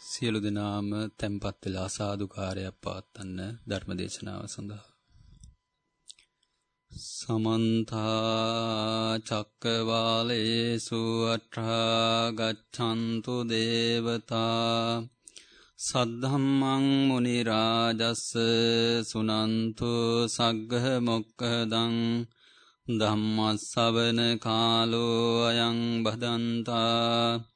සියලු දෙනාම tempත් වෙලා සාදුකාරයක් පවත්වන්න ධර්මදේශනාව සඳහා. සමන්ත චක්කවාලේසු අත්‍රා ගච්ඡන්තු දේවතා සද්ධම්මං මුනි රාජස්ස සුනන්තු සග්ගහ මොක්ඛදං ධම්මස්සවන කාලෝ අයං බදන්තා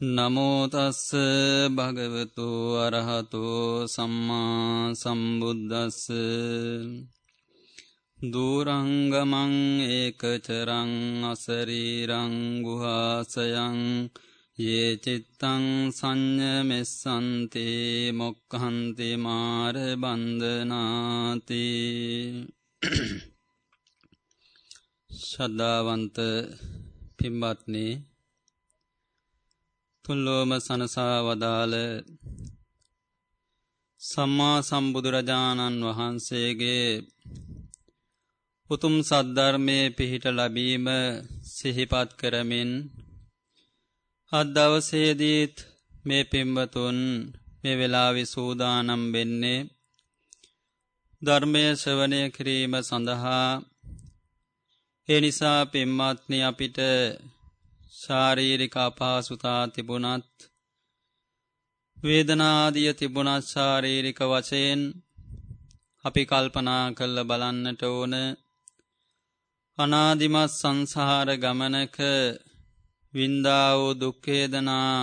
නමෝතස්ස භගවතු අරහතු සම්මා සම්බුද්දස්ස. දූරංගමං ඒකචරං අසරීරං ගුහාසයං ඒ චිත්තං සංඥමෙස්සන්තේ මොක්කහන්ති මාර බන්ධනාති ශද්ධාවන්ත පිම්බත්නේ තුල්ලෝම සනසා වදාළ සම්මා සම්බුදුරජාණන් වහන්සේගේ උතුම් සද්ධර්මය පිහිට ලබීම සිහිපත් කරමින් අදවසේදීත් මේ පිම්බතුන් මේ වෙලාවි සූදානම් වෙන්නේ ධර්මය ශ්‍රවණය කිරීම සඳහා. එනිසා පිම්මත්නි අපිට ශාරීරික අපහසුතා තිබුණත් වේදනාදිය තිබුණත් ශාරීරික වශයෙන් අපි කල්පනා කල්ල බලන්නට ඕන අනාදිමත් සංසාර ගමනක වින්දාවූ දුක්කේදනා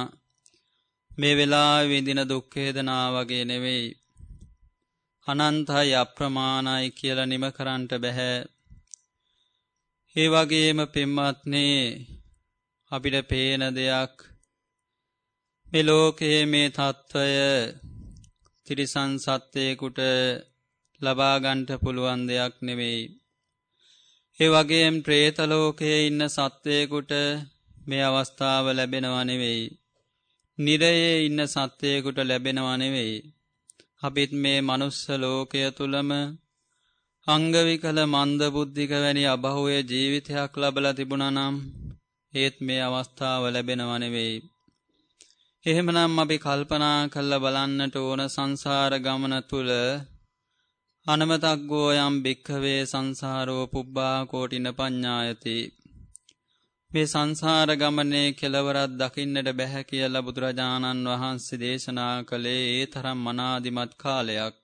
මේ වෙලා විදින දුක්කේදනා වගේ නෙවෙයි. අනන්තයි අප්‍රමාණයි කියල නිම කරන්ට බැහැ. ඒ වගේම පෙම්මත්නේ අපිට පේන දෙයක් මෙලෝකයේ මේ තත්ත්වය තිරිසන් සත්වයකුට ලබාගන්ට පුළුවන් දෙයක් නෙවෙයි. ඒ වගේම් ප්‍රේතලෝකයේ ඉන්න සත්වයකුට මේ අවස්ථාව ලැබෙනවනෙවෙයි. නිරයේ ඉන්න සත්වයකුට ලැබෙනවනෙවෙයි. අපිත් මේ මනුස්ස ලෝකය තුළම අංගවි කළ මන්ද බුද්ධික වැනි අබහුවය ජීවිතයක් ලබල තිබුණනම් ඒත් මේ අවස්ථාව ලැබෙනවනෙවෙයි. එහෙමනම් අපි කල්පනා කල්ල බලන්නට ඕන සංසාර ගමන තුළ අනමතක්ගෝ යම් භික්කවේ සංසාරෝ පුබ්බා කෝටින ප්ඥායති. මේ සංසාර ගමනේ කෙලවරත් දකින්නට බැහැ කියල බුදුරජාණන් වහන්සේ දේශනා කළේ ඒ තරම් මනාදිමත් කාලයක්.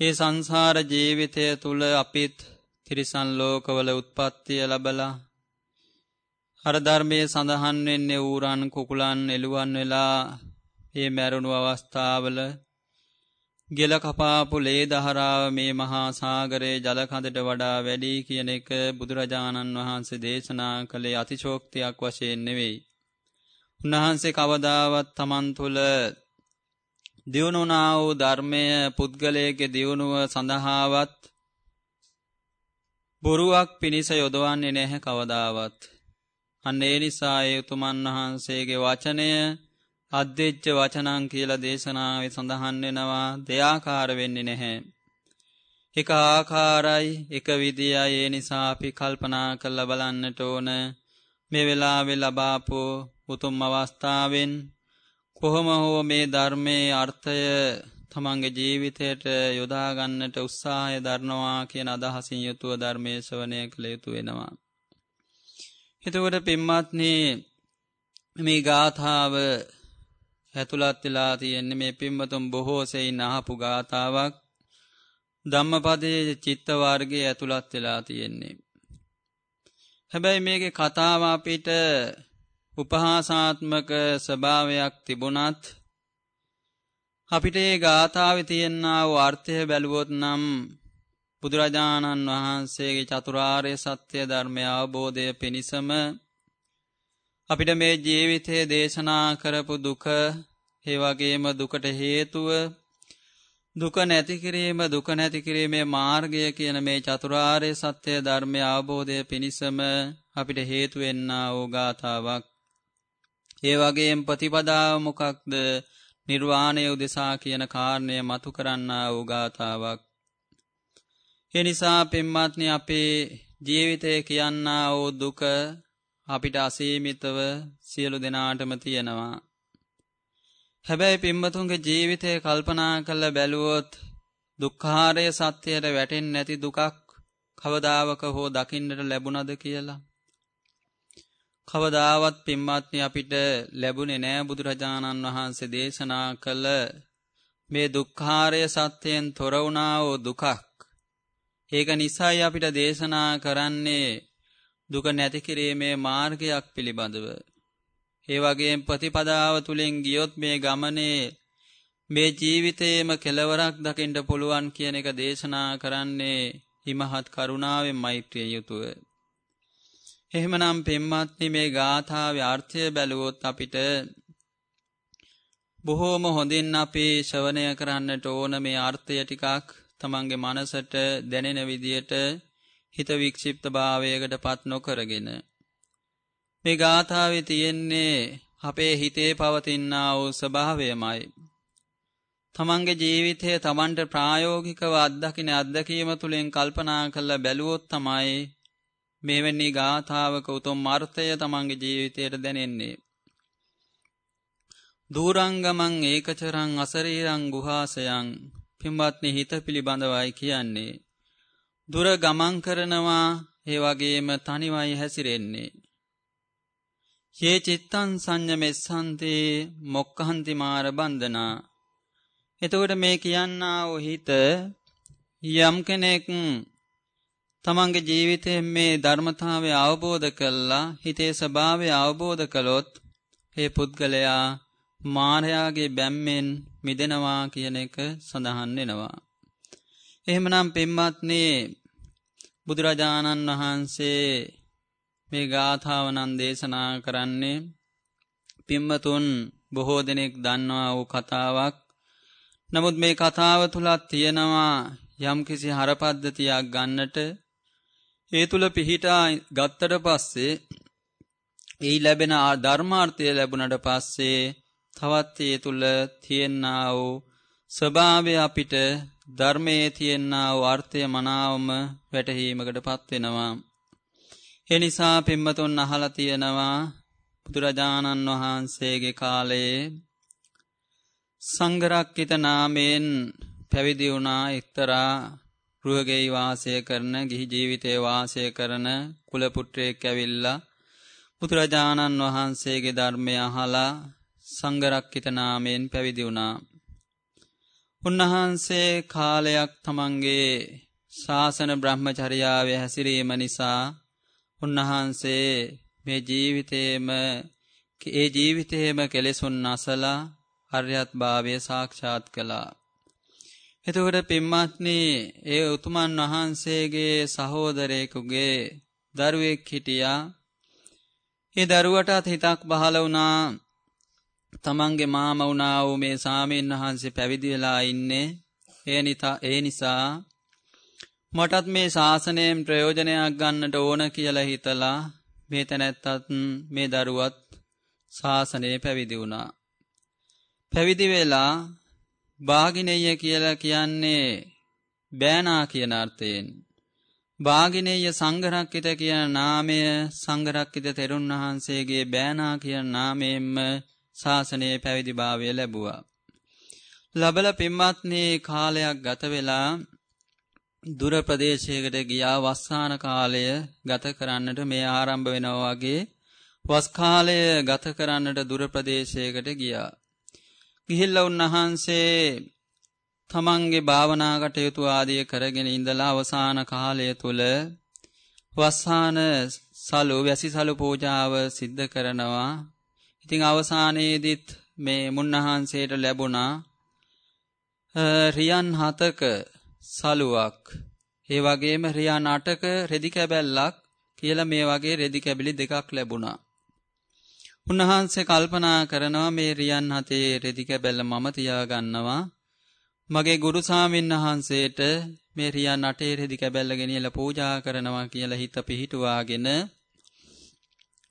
ඒ සංසාර ජීවිතය තුළ අපිත් තිරිසන් ලෝකවල උත්පත්තිය ලබලා අර ධර්මය සඳහන් වෙන්නේ ඌරන් කුකුලන් එළුවන් වෙලා ඒ මැරුණු අවස්ථාවල ගෙල කපාපු ලේ දහරාව මේ මහා සාගරයේ ජලකඳට වඩා වැඩී කියන එක බුදුරජාණන් වහන්සේ දේශනා කළේ අතිශෝක්තියක් වශයෙන් නෙවෙයි. උන්වහන්සේ කවදාවත් තමන් තුළ දියුණුනා වූ ධර්මය පුද්ගලයගේ දියුණුව සඳහාවත් බොරුවක් පිණිස යොදවන්නේ නැහැ කවදාවත්. අන්න ඒ නිසා ඒ උතුමන් වහන්සේගේ වචනය අධ්‍යච්ච වචනං කියල දේශනාව සඳහන් වෙනවා දෙයාකාර වෙන්නේ නැහැ. එක ආකාරයි එක විදියි ඒ නිසා අපි කල්පනා කල්ල බලන්නට ඕන මේ වෙලාවෙ ලබාපෝ උතුම් අවස්ථාවෙන් කොහොම හෝ මේ ධර්මයේ අර්ථය තමන්ගේ ජීවිතයට යොදාගන්නට උත්සාහය දරනවා කියන අදහසින් යුතුව ධර්මය ශවනය කළ යුතු වෙනවා. එතකොට පිම්මත්නේ මේ ගාථාව ඇතුළත් වෙලා තියෙන්නේ මේ පිම්මතුම් බොහෝසෙයින් අහපු ගාථාවක් ධම්මපදයේ චිත්ත වර්ගයේ ඇතුළත් වෙලා තියෙන්නේ. හැබැයි මේකේ කතාව අපිට උපහාසාත්මක ස්වභාවයක් තිබුණත් අපිට ඒ ගාථාවේ තියෙනා වූ අර්ථය බැලුවොත් නම් බුදුරජාණන් වහන්සේගේ චතුරාර්ය සත්‍ය ධර්මය අවබෝධය පිණිසම අපිට මේ ජීවිතයේ දේශනා කරපු දුක ඒ වගේම දුකට හේතුව දුක නැති කිරීම දුක නැති කිරීමේ මාර්ගය කියන මේ චතුරාර්ය සත්‍ය ධර්මය අවබෝධය පිණිසම අපිට හේතු වෙන්නා වූ ගාථාවක්. ඒ වගේම ප්‍රතිපදාව මොකක්ද නිර්වාණය උදෙසා කියන කාරණය මතු කරන්නා වූ ගාථාවක්. ඒ නිසා පින්වත්නි අපේ ජීවිතය කියන්නා වූ දුක අපිට අසීමිතව සියලු දෙනාටම තියෙනවා. හැබැයි පිම්මතුන්ගේ ජීවිතය කල්පනා කළ බැලුවොත් දුක්ඛාරය සත්‍යයට වැටෙන් නැති දුකක් කවදාවක හෝ දකින්නට ලැබුණද කියලා. කවදාවත් පිම්මත්නි අපිට ලැබුණේ නෑ බුදුරජාණන් වහන්සේ දේශනා කළ මේ දුක්ඛාරය සත්‍යයෙන් තොරවුණා වූ දුකක්. ඒක නිසයි අපිට දේශනා කරන්නේ දුක නැති කිරීමේ මාර්ගයක් පිළිබඳව. ඒ වගේ ප්‍රතිපදාව තුළින් ගියොත් මේ ගමනේ මේ ජීවිතයේම කෙලවරක් දකිින්ට පුළුවන් කියන එක දේශනා කරන්නේ හිමහත් කරුණාවෙන් මෛත්‍රිය යුතුව. එහෙමනම් පෙම්මත්නි මේ ගාථාව අර්ථය බැලුවොත් අපිට බොහෝම හොඳින් අපි ශ්‍රවණය කරන්නට ඕන මේ අර්ථය ටිකක් තමන්ගේ මනසට දැනෙන විදියට හිත වික්ෂිප්ත භාවයකට පත් නොකරගෙන මේ ගාථාවේ තියෙන්නේ අපේ හිතේ පවතිනා වූ ස්වභාවයමයි. තමන්ගේ ජීවිතය තමන්ට ප්‍රායෝගිකව අත්දකින අත්දැකීම තුළින් කල්පනා කරලා බැලුවොත් තමයි මෙවැනි ගාථාවක උතුම් අර්ථය තමන්ගේ ජීවිතයට දැනෙන්නේ. දූරංගමං ඒකචරං අසරීරං ගුහාසයන් පින්වත්නි හිත පිළිබඳවයි කියන්නේ. දුර ගමන් කරනවා ඒ වගේම තනිවයි හැසිරෙන්නේ. යේ චිත්තං සංඤමෙස්සන්තේ මොක්ඛන්ති මාර බන්ධනා එතකොට මේ කියන්නා වූ හිත යම් කෙනෙක් තමන්ගේ ජීවිතයෙන් මේ ධර්මතාවය අවබෝධ කළා හිතේ ස්වභාවය අවබෝධ කළොත් ඒ පුද්ගලයා මාරයාගේ බැම්මෙන් මිදෙනවා කියන එක සඳහන් වෙනවා. එහෙමනම් පින්වත්නි බුදුරජාණන් වහන්සේ මේ ගාථාවනන් දේශනා කරන්නේ පිම්මතුන් බොහෝ දෙනෙක් දන්නවා වූ කතාවක්. නමුත් මේ කතාව තුලත් තියෙනවා යම්කිසි හරපද්ධතියක් ගන්නට ඒ තුල පිහිටා ගත්තට පස්සේ ඒ ලැබෙන ධර්මාර්ථය ලැබුණට පස්සේ තවත් ඒ තුල තියෙනා වූ ස්වභාවය අපිට ධර්මයේ තියෙනා වූ අර්ථය මනාවම වැටහීමකටපත් වෙනවා. ඒ නිසා පිම්මතුන් අහලා තියෙනවා බුදුරජාණන් වහන්සේගේ කාලයේ සංඝරක්කිත නාමයෙන් පැවිදි වුණා එක්තරා රුවගෙයි වාසය කරන ගිහි ජීවිතේ වාසය කරන කුල පුත්‍රයෙක් ඇවිල්ලා බුදුරජාණන් වහන්සේගේ ධර්මය අහලා සංඝරක්කිත නාමයෙන් පැවිදි වුණා. උන්වහන්සේ කාලයක් තමන්ගේ ශාසන බ්‍රහ්මචර්යාවේ හැසිරීම නිසා උන්වහන්සේ මේ ජීවිතේම ඒ ජීවිතේම කෙලෙසුන් නැසලා අරියත් භාවය සාක්ෂාත් කළා. එතකොට පින්වත්නි ඒ උතුමන් වහන්සේගේ සහෝදරයෙකුගේ දරුවෙක් හිටියා. ඒ දරුවටත් හිතක් පහළ වුණා තමන්ගේ මාම වුණා වූ මේ සාමීන් වහන්සේ පැවිදි වෙලා ඉන්නේ. ඒ නිසා මටත් මේ ශාසනයෙන් ප්‍රයෝජනයක් ගන්නට ඕන කියලා හිතලා මේ තැනැත්තත් මේ දරුවත් ශාසනයේ පැවිදි වුණා. පැවිදි වෙලා භාගිනෙය කියලා කියන්නේ බෑනා කියන අර්ථයෙන්. භාගිනෙය සංඝරක්කිත කියන නාමය සංඝරක්කිත තෙරුන් වහන්සේගේ බෑනා කියන නාමයෙන්ම ශාසනයේ පැවිදි භාවය ලැබුවා. ලබල පින්වත්නි කාලයක් ගත වෙලා දුර ප්‍රදේශයකට ගියා වස්සාන කාලය ගත කරන්නට මේ ආරම්භ වෙනවා වගේ වස් කාලය ගත කරන්නට දුර ප්‍රදේශයකට ගියා. ගිහිල්ලා උන්වහන්සේ තමන්ගේ භාවනා කටයුතු ආදිය කරගෙන ඉඳලා අවසාන කාලය තුල වස්සාන සලු වැසි සලු පූජාව සිද්ධ කරනවා. ඉතින් අවසානයේදීත් මේ මුන්නහන්සේට ලැබුණා රියන් හතක සලුවක් ඒ වගේම රියා නාටක රෙදි කැබැල්ලක් කියලා මේ වගේ රෙදි කැබිලි දෙකක් ලැබුණා. උන්වහන්සේ කල්පනා කරනවා මේ රියන් හතේ රෙදි කැබැල්ල මම තියා ගන්නවා. මගේ ගුරු සාමින් වහන්සේට මේ රියා නටේ රෙදි කැබැල්ල ගෙනියලා පූජා කරනවා කියලා හිත පිහිටුවාගෙන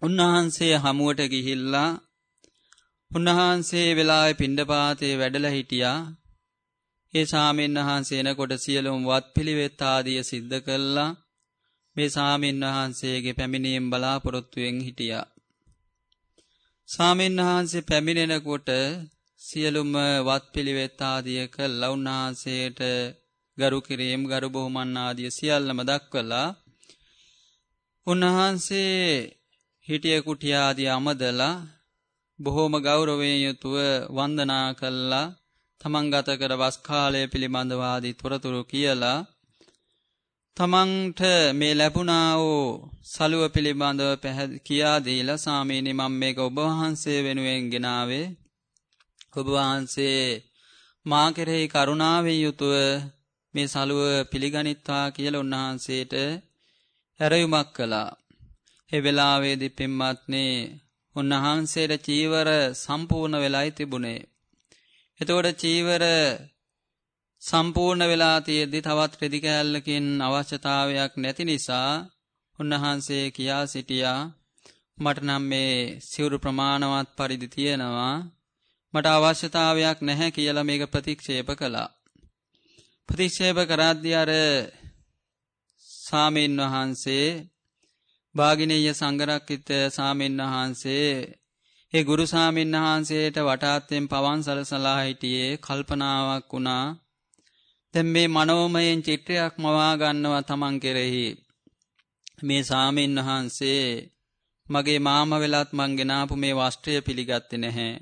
උන්වහන්සේ හමුවට ගිහිල්ලා උන්වහන්සේ වෙලාවේ පිණ්ඩපාතේ වැඩලා හිටියා. ඒ සාමින් වහන්සේ එනකොට සියලුම වත් පිළිවෙත් ආදිය සිද්ධ කළා. මේ සාමින් වහන්සේගේ පැමිණීම බලාපොරොත්තුවෙන් හිටියා. සාමින් වහන්සේ පැමිණෙනකොට සියලුම වත් පිළිවෙත් ආදිය කළා. උන්වහන්සේට ගරු කිරීම ගරු බොහොමන් ආදිය සියල්ලම දක්වලා උන්වහන්සේ හිටිය කුටිය ආදිය අමදලා බොහෝම ගෞරවයෙන් යුතුව වන්දනා කළා. තමන් ගත කර වස් කාලය පිළිබඳව ආදී තොරතුරු කියලා. තමන්ට මේ ලැබුණා වූ සලුව පිළිබඳව කියා දීලා සාමීනි මම මේක ඔබ වහන්සේ වෙනුවෙන් ගෙනාවේ. ඔබ වහන්සේ මා කෙරෙහි කරුණාවෙන් යුතුව මේ සලුව පිළිගනිත්වා කියලා උන්වහන්සේට හැරයුමක් කළා. ඒ වෙලාවේදී පින්වත්නි උන්වහන්සේට චීවර සම්පූර්ණ වෙලායි තිබුණේ. එතකොට චීවර සම්පූර්ණ වෙලා තියෙද්දි තවත් රෙදි කෑල්ලකින් අවශ්‍යතාවයක් නැති නිසා උන්වහන්සේ කියා සිටියා මට නම් මේ සිවුරු ප්‍රමාණවත් පරිදි තියෙනවා මට අවශ්‍යතාවයක් නැහැ කියලා මේක ප්‍රතික්ෂේප කළා. ප්‍රතික්ෂේප කරද්දී අර සාමීන් වහන්සේ භාගිනීය සංඝරක්කිත සාමීන් වහන්සේ ඒ ගුරු සාමීන් වහන්සේට වටාත්යෙන් පවන් සලසලා හිටියේ කල්පනාවක් වුණා. දැන් මේ මනෝමයෙන් චිත්‍රයක් මවා ගන්නවා තමන් කෙරෙහි. මේ සාමීන් වහන්සේ මගේ මාම වෙලත් මං ගෙනාපු මේ වස්ත්‍රය පිළිගත්තේ නැහැ.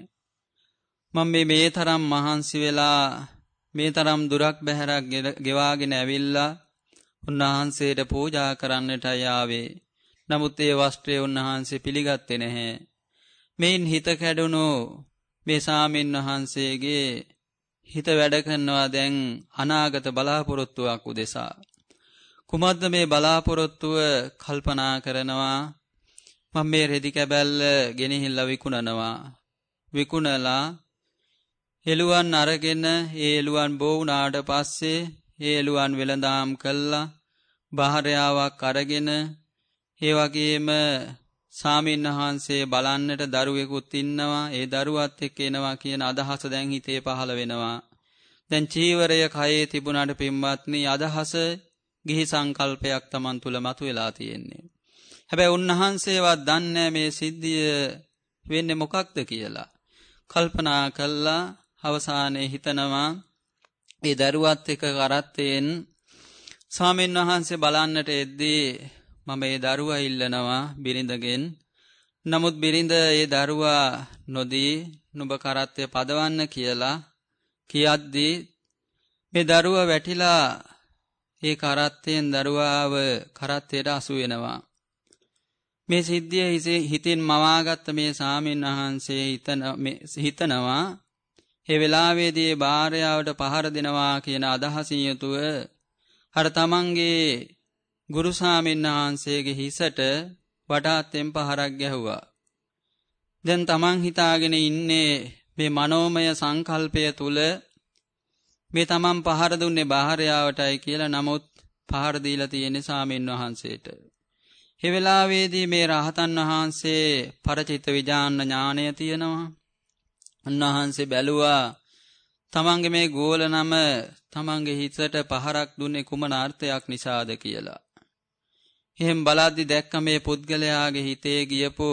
මම මේ මේ තරම් මහන්සි වෙලා මේ තරම් දුරක් බැහැරක් ගෙවාගෙන ඇවිල්ලා උන්වහන්සේට පූජා කරන්නටයි ආවේ. නමුත් ඒ වස්ත්‍රය උන්වහන්සේ පිළිගත්තේ නැහැ. මේන් හිත කැඩුණු මේ සාමින් වහන්සේගේ හිත වැඩ කරනවා දැන් අනාගත බලාපොරොත්තුවක් උදෙසා. කුමද්ද මේ බලාපොරොත්තුව කල්පනා කරනවා මම මේ රෙදි කැබැල්ල ගෙනහිල්ලා විකුණනවා. විකුණලා එළුවන් අරගෙන ඒ එළුවන් බෝ වුණාට පස්සේ ඒ එළුවන් වෙළඳාම් කළා බාහරයාවක් අරගෙන ඒ වගේම සාමින් වහන්සේ බලන්නට දරුවෙකුත් ඉන්නවා ඒ දරුවත් එක්ක එනවා කියන අදහස දැන් හිතේ පහළ වෙනවා. දැන් චීවරය කයේ තිබුණාට පින්වත්නි අදහස ගිහි සංකල්පයක් Taman තුල මතුවලා තියෙන්නේ. හැබැයි උන්වහන්සේවත් දන්නේ මේ සිද්ධිය වෙන්නේ මොකක්ද කියලා. කල්පනා කළා අවසානයේ හිතනවා ඒ දරුවත් එක කරත්තයෙන් ස්වාමීන් වහන්සේ බලන්නට එද්දී මම ඒ දරුවා ඉල්ලනවා බිරිඳගෙන්. නමුත් බිරිඳ ඒ දරුවා නොදී නුඹ කරත්තය පදවන්න කියලා කියද්දී මේ දරුවා වැටිලා ඒ කරත්තයෙන් දරුවාව කරත්තයට අසු වෙනවා. මේ සිද්ධිය හිතින් මවාගත්ත මේ සාමින් වහන්සේ හිතනවා ඒ වෙලාවේදී භාර්යාවට පහර දෙනවා කියන අදහසින් යුතුව අර තමන්ගේ ගුරු ස්වාමීන් වහන්සේගේ හිසට වඩාත්ෙන් පහරක් ගැහුවා. දැන් තමන් හිතාගෙන ඉන්නේ මේ මනෝමය සංකල්පය තුල මේ තමන් පහර දුන්නේ භාර්යාවටයි කියලා නමුත් පහර දීලා තියෙන ස්වාමීන් වහන්සේට. ඒ වෙලාවේදී මේ රහතන් වහන්සේ පරචිත්ත විජාන්න ඥානය තියෙනවා. උන්වහන්සේ බැලුවා තමන්ගේ මේ ගෝල නම තමන්ගේ හිතට පහරක් දුන්නේ කුමන අර්ථයක් නිසාද කියලා. එහෙන් බලද්දි දැක්ක මේ පුද්ගලයාගේ හිතේ ගියපු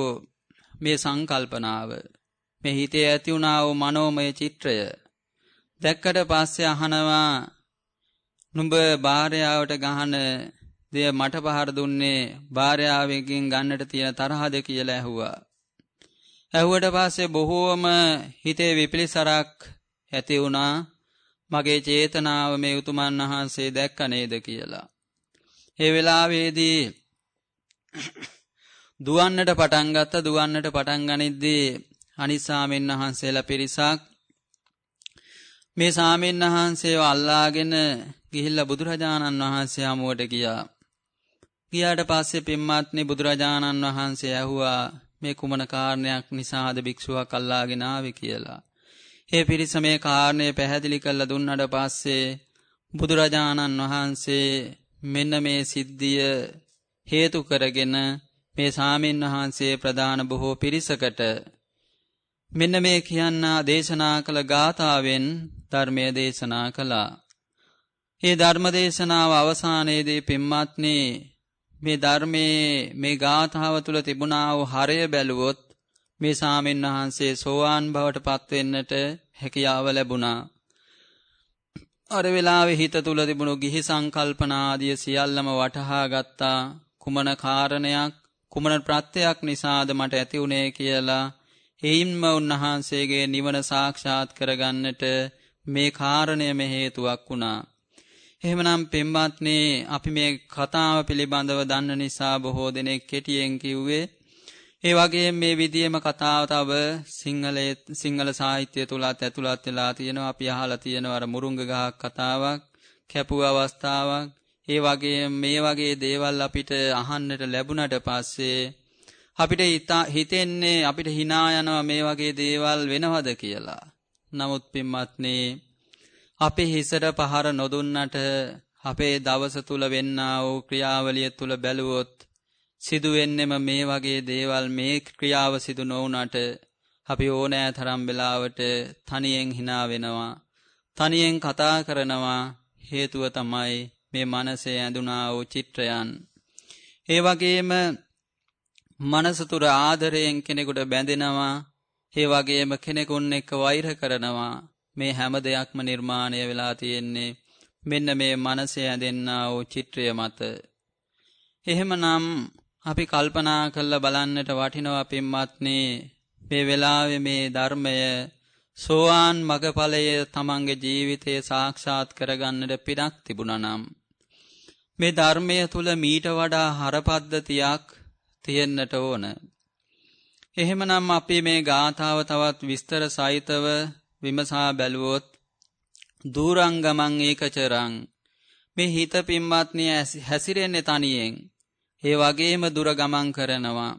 මේ සංකල්පනාව මේ හිතේ ඇති වුණා වූ මනෝමය චිත්‍රය දැක්කට පස්සේ අහනවා නුඹ භාර්යාවට ගහන දෙය මට පහර දුන්නේ භාර්යාවකින් ගන්නට තියෙන තරහද කියලා ඇහුවා. ඇහුවට පස්සේ බොහෝම හිතේ විපිලිසරක් ඇති වුණා මගේ චේතනාව මේ උතුමන් වහන්සේ දැක්ක නේද කියලා. ඒ වෙලාවේදී දුවන්නට පටන් ගත්ත දුවන්නට පටන් ගනිද්දී අනිත් සාමෙන් වහන්සේලා පිරිසක් මේ සාමෙන් වහන්සේව අල්ලාගෙන ගිහිල්ලා බුදුරජාණන් වහන්සේ හමුවට ගියා. ගියාට පස්සේ පින්වත්නි බුදුරජාණන් වහන්සේ ඇහුවා මේ කුමන කාරණයක් නිසාද භික්ෂුවක් අල්ලාගෙන ආවේ කියලා. ඒ පිරිස මේ කාරණේ පැහැදිලි කරලා දුන්නට පස්සේ බුදුරජාණන් වහන්සේ මෙන්න මේ සිද්ධිය හේතු කරගෙන මේ සාමින් වහන්සේ ප්‍රධාන බොහෝ පිරිසකට මෙන්න මේ කියන්නා දේශනා කළ ගාථාවෙන් ධර්මය දේශනා කළා. ඒ ධර්ම දේශනාව අවසානයේදී පින්වත්නි මේ ධර්මයේ මේ ගාථාව තුල තිබුණා වූ හරය බැලුවොත් මේ සාමින් වහන්සේ සෝවාන් බවට පත්වෙන්නට හැකියාව ලැබුණා. අර වෙලාවේ හිත තුල තිබුණු ගිහි සංකල්පනා ආදිය සියල්ලම වටහා ගත්තා කුමන කාරණයක් කුමන ප්‍රත්‍යක් නිසාද මට ඇති උනේ කියලා එයින්ම උන්වහන්සේගේ නිවන සාක්ෂාත් කරගන්නට මේ කාරණයම හේතුවක් වුණා. එහෙමනම් පින්වත්නි අපි මේ කතාව පිළිබඳව දන්න නිසා බොහෝ දෙනෙක් කෙටියෙන් කිව්වේ ඒ වගේම මේ විදියේම කතාව තව සිංහලයේ සිංහල සාහිත්‍යය තුලත් ඇතුළත් වෙලා තියෙනවා අපි අහලා තියෙනවා අර මුරුංග ගහක් කතාවක් කැපුව අවස්ථාවක් ඒ වගේම මේ වගේ දේවල් අපිට අහන්නට ලැබුණට පස්සේ අපිට හිතෙන්නේ අපිට hina යනවා මේ වගේ දේවල් වෙනවද කියලා. නමුත් පින්වත්නි අපේ හිසට පහර නොදුන්නට අපේ දවස තුල වෙන්නා වූ ක්‍රියාවලිය තුල බැලුවොත් සිදුවෙන්නෙම මේ වගේ දේවල් මේ ක්‍රියාව සිදු නොවුනට අපි ඕනෑ තරම් වෙලාවට තනියෙන් hina වෙනවා. තනියෙන් කතා කරනවා හේතුව තමයි මේ මනසේ ඇඳුනා වූ චිත්‍රයන්. ඒ වගේම මනස තුර ආදරයෙන් කෙනෙකුට බැඳෙනවා. ඒ වගේම කෙනෙකුන් එක්ක වෛර කරනවා. මේ හැම දෙයක්ම නිර්මාණය වෙලා තියෙන්නේ මෙන්න මේ මනසේ ඇඳෙන්නා වූ චිත්‍රය මත. එහෙමනම් අපි කල්පනා කරලා බලන්නට වටිනවා පින්වත්නි මේ වෙලාවේ මේ ධර්මය සෝවාන් මගඵලය තමන්ගේ ජීවිතයේ සාක්ෂාත් කරගන්නට පිනක් තිබුණා නම් මේ ධර්මය තුල මීට වඩා හරපද්ධතියක් තියෙන්නට ඕන. එහෙමනම් අපි මේ ගාථාව තවත් විස්තර සහිතව විමසා බැලුවොත් දූරංගමං ඒකචරං මේ හිත පින්වත්නි හැසිරෙන්නේ තනියෙන් ඒ වගේම දුර ගමන් කරනවා.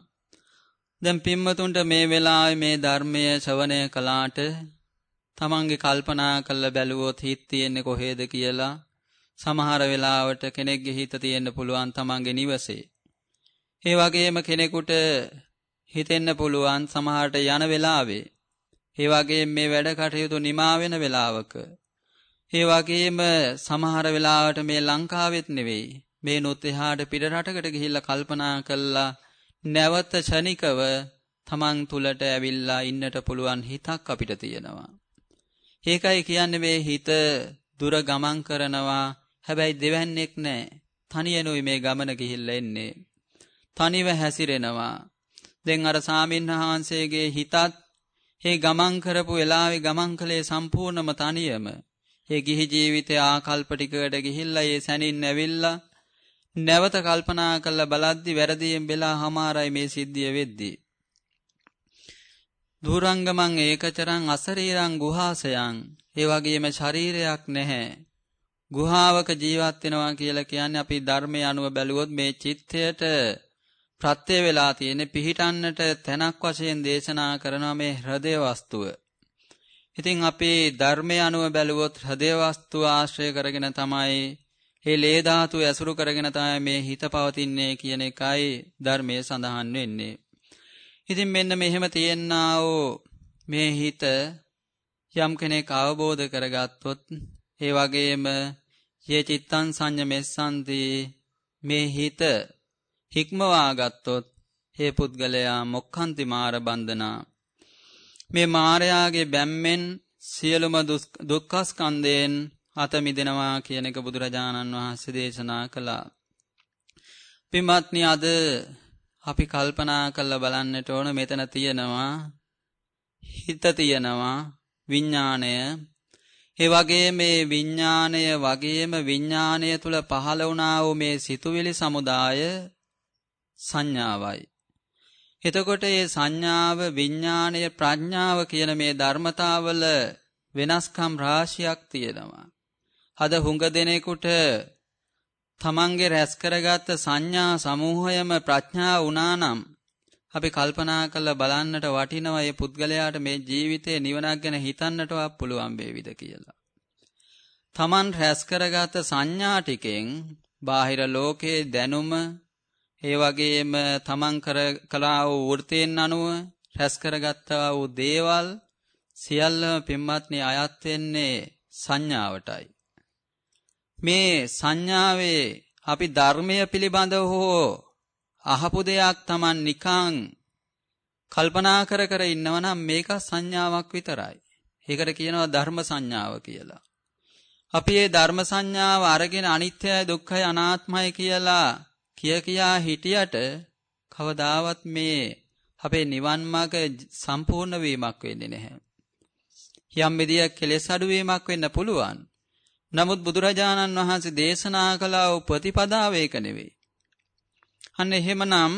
දැන් පින්වතුන්ට මේ වෙලාවේ මේ ධර්මය ශ්‍රවණය කළාට තමන්ගේ කල්පනා කරලා බැලුවොත් හිත තියෙන්නේ කොහේද කියලා සමහර වෙලාවට කෙනෙක්ගේ හිත තියෙන්න පුළුවන් තමන්ගේ නිවසේ. ඒ වගේම කෙනෙකුට හිතෙන්න පුළුවන් සමහරට යන වෙලාවේ. ඒ වගේම මේ වැඩ කටයුතු නිමා වෙන වෙලාවක. ඒ වගේම සමහර වෙලාවට මේ ලංකාවෙත් නෙවෙයි. මේ නොත් එහාට පිට රටකට ගිහිල්ලා කල්පනා කළා නැවත ෂණිකව තමන් තුලට ඇවිල්ලා ඉන්නට පුළුවන් හිතක් අපිට තියෙනවා. ඒකයි කියන්නේ මේ හිත දුර ගමන් කරනවා හැබැයි දෙවන්නේක් නැහැ. තනියනොයි මේ ගමන ගිහිල්ලා එන්නේ. තනිව හැසිරෙනවා. දැන් අර සාමින්හන්සේගේ හිතත් මේ ගමන් කරපු වෙලාවේ ගමන් කළේ සම්පූර්ණම තනියම. ඒ ගිහි ජීවිතයේ ආකල්ප ටිකකට ගිහිල්ලා ඒ සැනින් ඇවිල්ලා නැවත කල්පනා කරලා බලද්දි වැරදියෙන් වෙලා හමාරයි මේ සිද්ධිය වෙද්දී. දුරංගමං ඒකචරං අසරීරං ගුහාසයන් ඒ වගේම ශරීරයක් නැහැ. ගුහාවක ජීවත් වෙනවා කියලා කියන්නේ අපි ධර්මය අනුව බැලුවොත් මේ චිත්තයට ප්‍රත්‍ය වෙලා තියෙන්නේ පිහිටන්නට තැනක් වශයෙන් දේශනා කරනවා මේ හෘදය වස්තුව. ඉතින් අපි ධර්මය අනුව බැලුවොත් හෘදය වස්තුව ආශ්‍රය කරගෙන තමයි මේ ලේ ධාතු ඇසුරු කරගෙන තමයි මේ හිත පවතින්නේ කියන එකයි ධර්මයේ සඳහන් වෙන්නේ. ඉතින් මෙන්න මෙහෙම තියෙනා වූ මේ හිත යම් කෙනෙක් අවබෝධ කරගත්තොත් ඒ වගේම යේ චිත්තං සංයමෙස්සන්ති මේ හිත හික්මවා ගත්තොත් හේ පුද්ගලයා මොක්ඛන්ති මාර බන්ධනා මේ මායාගේ බැම්මෙන් සියලුම දුක්ඛස්කන්ධයෙන් අත මිදෙනවා කියන එක බුදුරජාණන් වහන්සේ දේශනා කළා. පින්වත්නි අද අපි කල්පනා කරලා බලන්නට ඕන මෙතන තියෙනවා හිත තියෙනවා විඥාණය ඒ වගේම මේ විඥාණය වගේම විඥාණය තුල පහළ වුණා වූ මේ සිතුවිලි සමුදාය සංඥාවයි. එතකොට මේ සංඥාව විඥාණය ප්‍රඥාව කියන මේ ධර්මතාවල වෙනස්කම් රාශියක් තියෙනවා. අද හුඟ දෙනෙකුට තමන්ගේ රැස් කරගත්ත සංඥා සමූහයම ප්‍රඥා වුණා නම් අපි කල්පනා කරලා බලන්නට වටිනවා මේ පුද්ගලයාට මේ ජීවිතේ නිවනක් ගැන හිතන්නටවත් පුළුවන් වේවිද කියලා. Taman රැස් කරගත සංඥා ටිකෙන් බාහිර ලෝකයේ දැනුම ඒ වගේම තමන් කර කළා වූ වෘතීන් අනුව රැස් කරගත්තා වූ දේවල් සියල්ලම පින්වත්නි අයත් වෙන්නේ සංඥාවටයි. මේ සංඥාවේ අපි ධර්මය පිළිබඳව හෝ අහපු දෙයක් Taman නිකං කල්පනා කර කර ඉන්නවනම් මේක සංඥාවක් විතරයි. ඒකට කියනවා ධර්ම සංඥාව කියලා. අපි මේ ධර්ම සංඥාව අරගෙන අනිත්‍යයි දුක්ඛයි අනාත්මයි කියලා කිය කියා හිටියට කවදාවත් මේ අපේ නිවන් මාර්ග සම්පූර්ණ වීමක් වෙන්නේ නැහැ. යම් විදියක් කෙලෙස් අඩුවීමක් වෙන්න පුළුවන්. නමුත් බුදුරජාණන් වහන්සේ දේශනා කළ ප්‍රතිපදාව ඒක නෙවෙයි. අන්න එහෙමනම්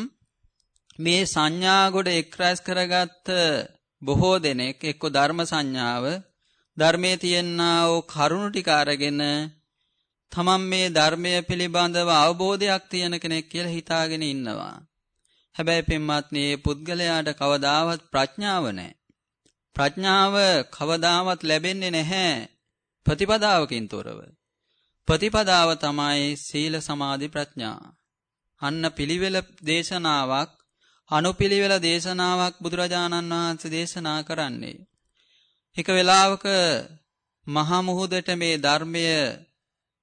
මේ සංඥා ගොඩ එක්රැස් කරගත්ත බොහෝ දෙනෙක් එක්ක ධර්ම සංඥාව ධර්මයේ තියෙනා වූ කරුණු ටික අරගෙන තමන් මේ ධර්මය පිළිබඳව අවබෝධයක් තියෙන කෙනෙක් කියලා හිතාගෙන ඉන්නවා. හැබැයි පින්වත්නි මේ පුද්ගලයාට කවදාවත් ප්‍රඥාව නැහැ. ප්‍රඥාව කවදාවත් ලැබෙන්නේ නැහැ ප්‍රතිපදාවකින් තොරව. ප්‍රතිපදාව තමයි සීල සමාධි ප්‍රඥා. අන්න පිළිවෙල දේශනාවක් අනුපිළිවෙල දේශනාවක් බුදුරජාණන් වහන්සේ දේශනා කරන්නේ. එක වෙලාවක මහා මුහුදට මේ ධර්මය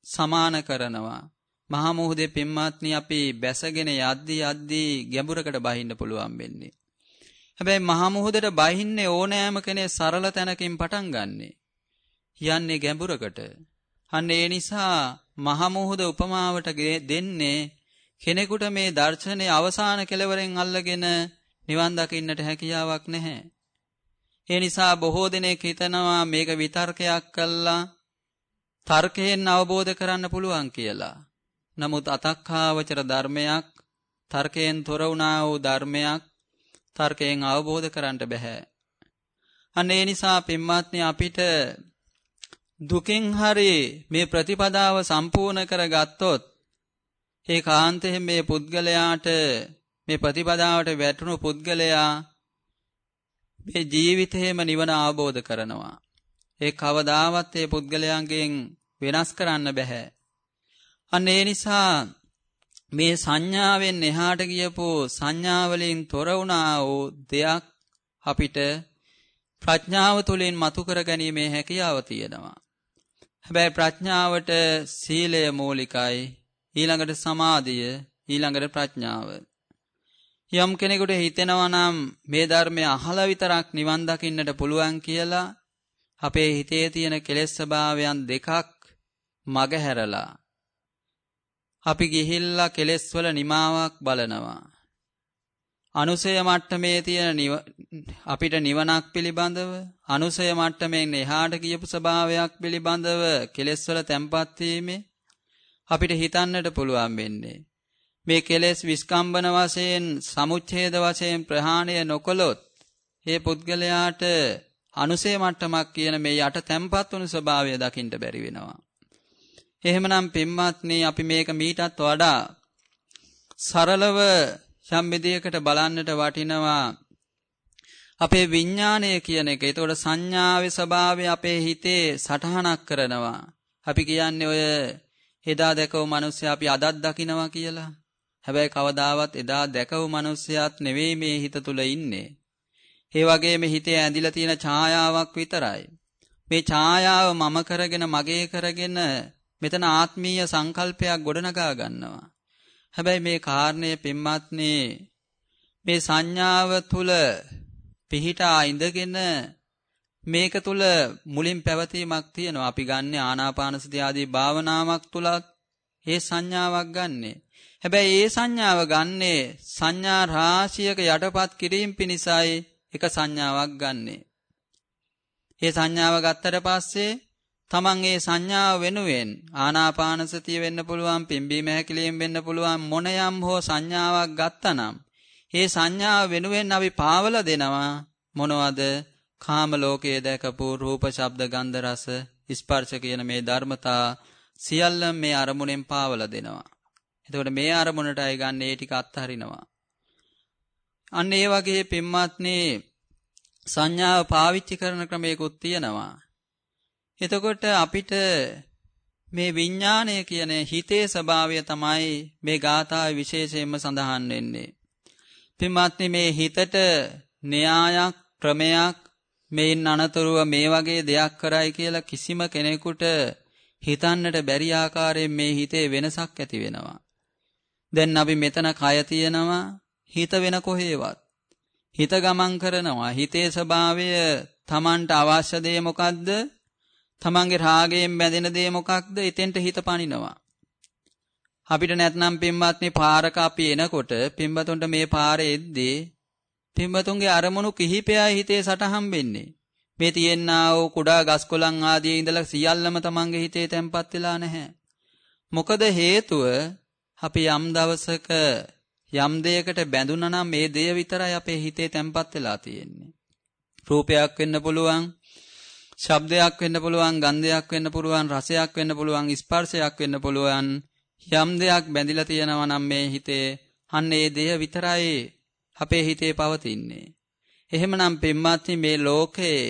සමාන කරනවා. මහා මුහුදේ පින්මාත්නි අපි බැසගෙන යද්දි යද්දි ගැඹුරකට බහින්න පුළුවන් වෙන්නේ. හැබැයි මහා මුහුදට බහින්නේ ඕනෑම කෙනෙක් සරල තැනකින් පටන් ගන්නෙ. යන්නේ ගැඹුරකට. අන්න ඒ නිසා මහා මුහුද උපමාවට දෙන්නේ කෙනෙකුට මේ දර්ශනයේ අවසාන කෙලවරෙන් අල්ලගෙන නිවන් දකින්නට හැකියාවක් නැහැ. ඒ නිසා බොහෝ දෙනෙක් හිතනවා මේක විතර්කයක් කළා තර්කයෙන් අවබෝධ කරන්න පුළුවන් කියලා. නමුත් අතක්ඛාවචර ධර්මයක් තර්කයෙන් තොර වුණා වූ ධර්මයක් තර්කයෙන් අවබෝධ කරන්න බෑ. අන්න ඒ නිසා පින්වත්නි අපිට දුකින් හරි මේ ප්‍රතිපදාව සම්පූර්ණ කරගත්තොත් ඒ කාන්තයෙන් මේ පුද්ගලයාට මේ ප්‍රතිපදාවට වැටුණු පුද්ගලයා මේ ජීවිතේම නිවන අවබෝධ කරනවා. ඒ කවදාවත් ඒ පුද්ගලයන්ගෙන් වෙනස් කරන්න බෑ. අන්න ඒ නිසා මේ සංඥාවෙන් එහාට ගියපු සංඥාවලින් තොර වුණා වූ දෙයක් අපිට ප්‍රඥාව තුළින් මතු කර ගැනීමේ හැකියාව තියෙනවා. හැබැයි ප්‍රඥාවට සීලය මූලිකයි ඊළඟට සමාධිය ඊළඟට ප්‍රඥාව. යම් කෙනෙකුට හිතෙනවා නම් මේ ධර්මය අහලා විතරක් නිවන් දකින්නට පුළුවන් කියලා අපේ හිතේ තියෙන කෙලෙස් ස්වභාවයන් දෙකක් මගහැරලා අපි ගිහිල්ලා කෙලෙස් වල නිමාවක් බලනවා. අනුසය මට්ටමේ තියෙන අපිට නිවනක් පිළිබඳව අනුසය මට්ටමෙන් එහාට ගියපු ස්වභාවයක් පිළිබඳව කෙලෙස් වල තැම්පත් වීමේ අපිට හිතන්නට පුළුවන් වෙන්නේ මේ කෙලෙස් විස්කම්බන වශයෙන් සමුච්ඡේද වශයෙන් ප්‍රහාණය නොකළොත් මේ පුද්ගලයාට අනුසේ මට්ටමක් කියන මේ යට තැම්පත් වුණු ස්වභාවය දකින්න බැරි වෙනවා. එහෙමනම් පින්වත්නි අපි මේක මීටත් වඩා සරලව යම් විදියකට බලන්නට වටිනවා අපේ විඥාණය කියන එක. ඒතකොට සංඥාවේ ස්වභාවය අපේ හිතේ සටහනක් කරනවා. අපි කියන්නේ ඔය එදා දැකව මිනිස්සයා අපි අදත් දකිනවා කියලා. හැබැයි කවදාවත් එදා දැකව මිනිස්සයාත් නෙවෙයි මේ හිත තුල ඉන්නේ. ඒ වගේම හිතේ ඇඳිලා තියෙන ඡායාවක් විතරයි. මේ ඡායාව මම කරගෙන මගේ කරගෙන මෙතන ආත්මීය සංකල්පයක් ගොඩනගා ගන්නවා. හැබැයි මේ කාරණය පින්වත්නි මේ සංඥාව තුල පිහිටා ඉඳගෙන මේක තුල මුලින් පැවතීමක් තියෙනවා. අපි ගන්න ආනාපාන සති ආදී භාවනාවක් තුලත් ඒ සංඥාවක් ගන්නෙ. හැබැයි ඒ සංඥාව ගන්නේ සංඥා රාශියක යටපත් කිරීම පිණිසයි එක සංඥාවක් ගන්නෙ. ඒ සංඥාව ගත්තට පස්සේ තමන් ඒ සංඥාව වෙනුවෙන් ආනාපාන සතිය වෙන්න පුළුවන් පිම්බීම හැකිලිම වෙන්න පුළුවන් මොන යම් හෝ සංඥාවක් ගත්තනම් ඒ සංඥාව වෙනුවෙන් අපි පාවල දෙනවා මොනවද කාම ලෝකයේ දැකපු රූප ශබ්ද ගන්ධ රස ස්පර්ශ කියන මේ ධර්මතා සියල්ලම මේ අරමුණෙන් පාවල දෙනවා. එතකොට මේ අරමුණටයි ගන්න ඒ ටික අත්හරිනවා. අන්න ඒ වගේ පින්වත්නි සංඥාව පාවිච්චි කරන ක්‍රමයකුත් තියෙනවා. එතකොට අපිට මේ විඥාණය කියන හිතේ ස්වභාවය තමයි මේ ගාථාවේ විශේෂයෙන්ම සඳහන් වෙන්නේ. පින්වත්නි මේ හිතට න්‍යායක් ක්‍රමයක් මේන් අනතුරුව මේ වගේ දෙයක් කරයි කියලා කිසිම කෙනෙකුට හිතන්නට බැරි ආකාරයෙන් මේ හිතේ වෙනසක් ඇති වෙනවා. දැන් අපි මෙතන කය තියෙනවා හිත වෙන කොහේවත්. හිත ගමන් කරනවා. හිතේ ස්වභාවය Tamanට අවශ්‍ය දේ මොකද්ද? තමන්ගේ රාගයෙන් බැඳෙන දේ මොකක්ද? එතෙන්ට හිත පනිනවා. අපිට නැත්නම් පින්වත්නි පාරක අපි එනකොට පින්වතුන්ට මේ පාරේ එද්දී පින්වතුන්ගේ අරමුණු කිහිපයයි හිතේ සටහන් වෙන්නේ. මේ තියෙනා වූ කුඩා ගස් කොළන් ආදී ඉඳලා සියල්ලම තමන්ගේ හිතේ තැම්පත් වෙලා නැහැ. මොකද හේතුව අපි යම් දවසක යම් දෙයකට බැඳුනා නම් මේ දෙය විතරයි අපේ හිතේ තැම්පත් වෙලා තියෙන්නේ. රූපයක් වෙන්න පුළුවන්, ශබ්දයක් වෙන්න පුළුවන්, ගන්ධයක් වෙන්න පුළුවන්, රසයක් වෙන්න පුළුවන්, ස්පර්ශයක් වෙන්න පුළුවන්. යම් දෙයක් බැඳිලා තියෙනවා නම් මේ හිතේ අන්න ඒ දෙය විතරයි අපේ හිතේ පවතින්නේ. එහෙමනම් පින්වත්නි මේ ලෝකේ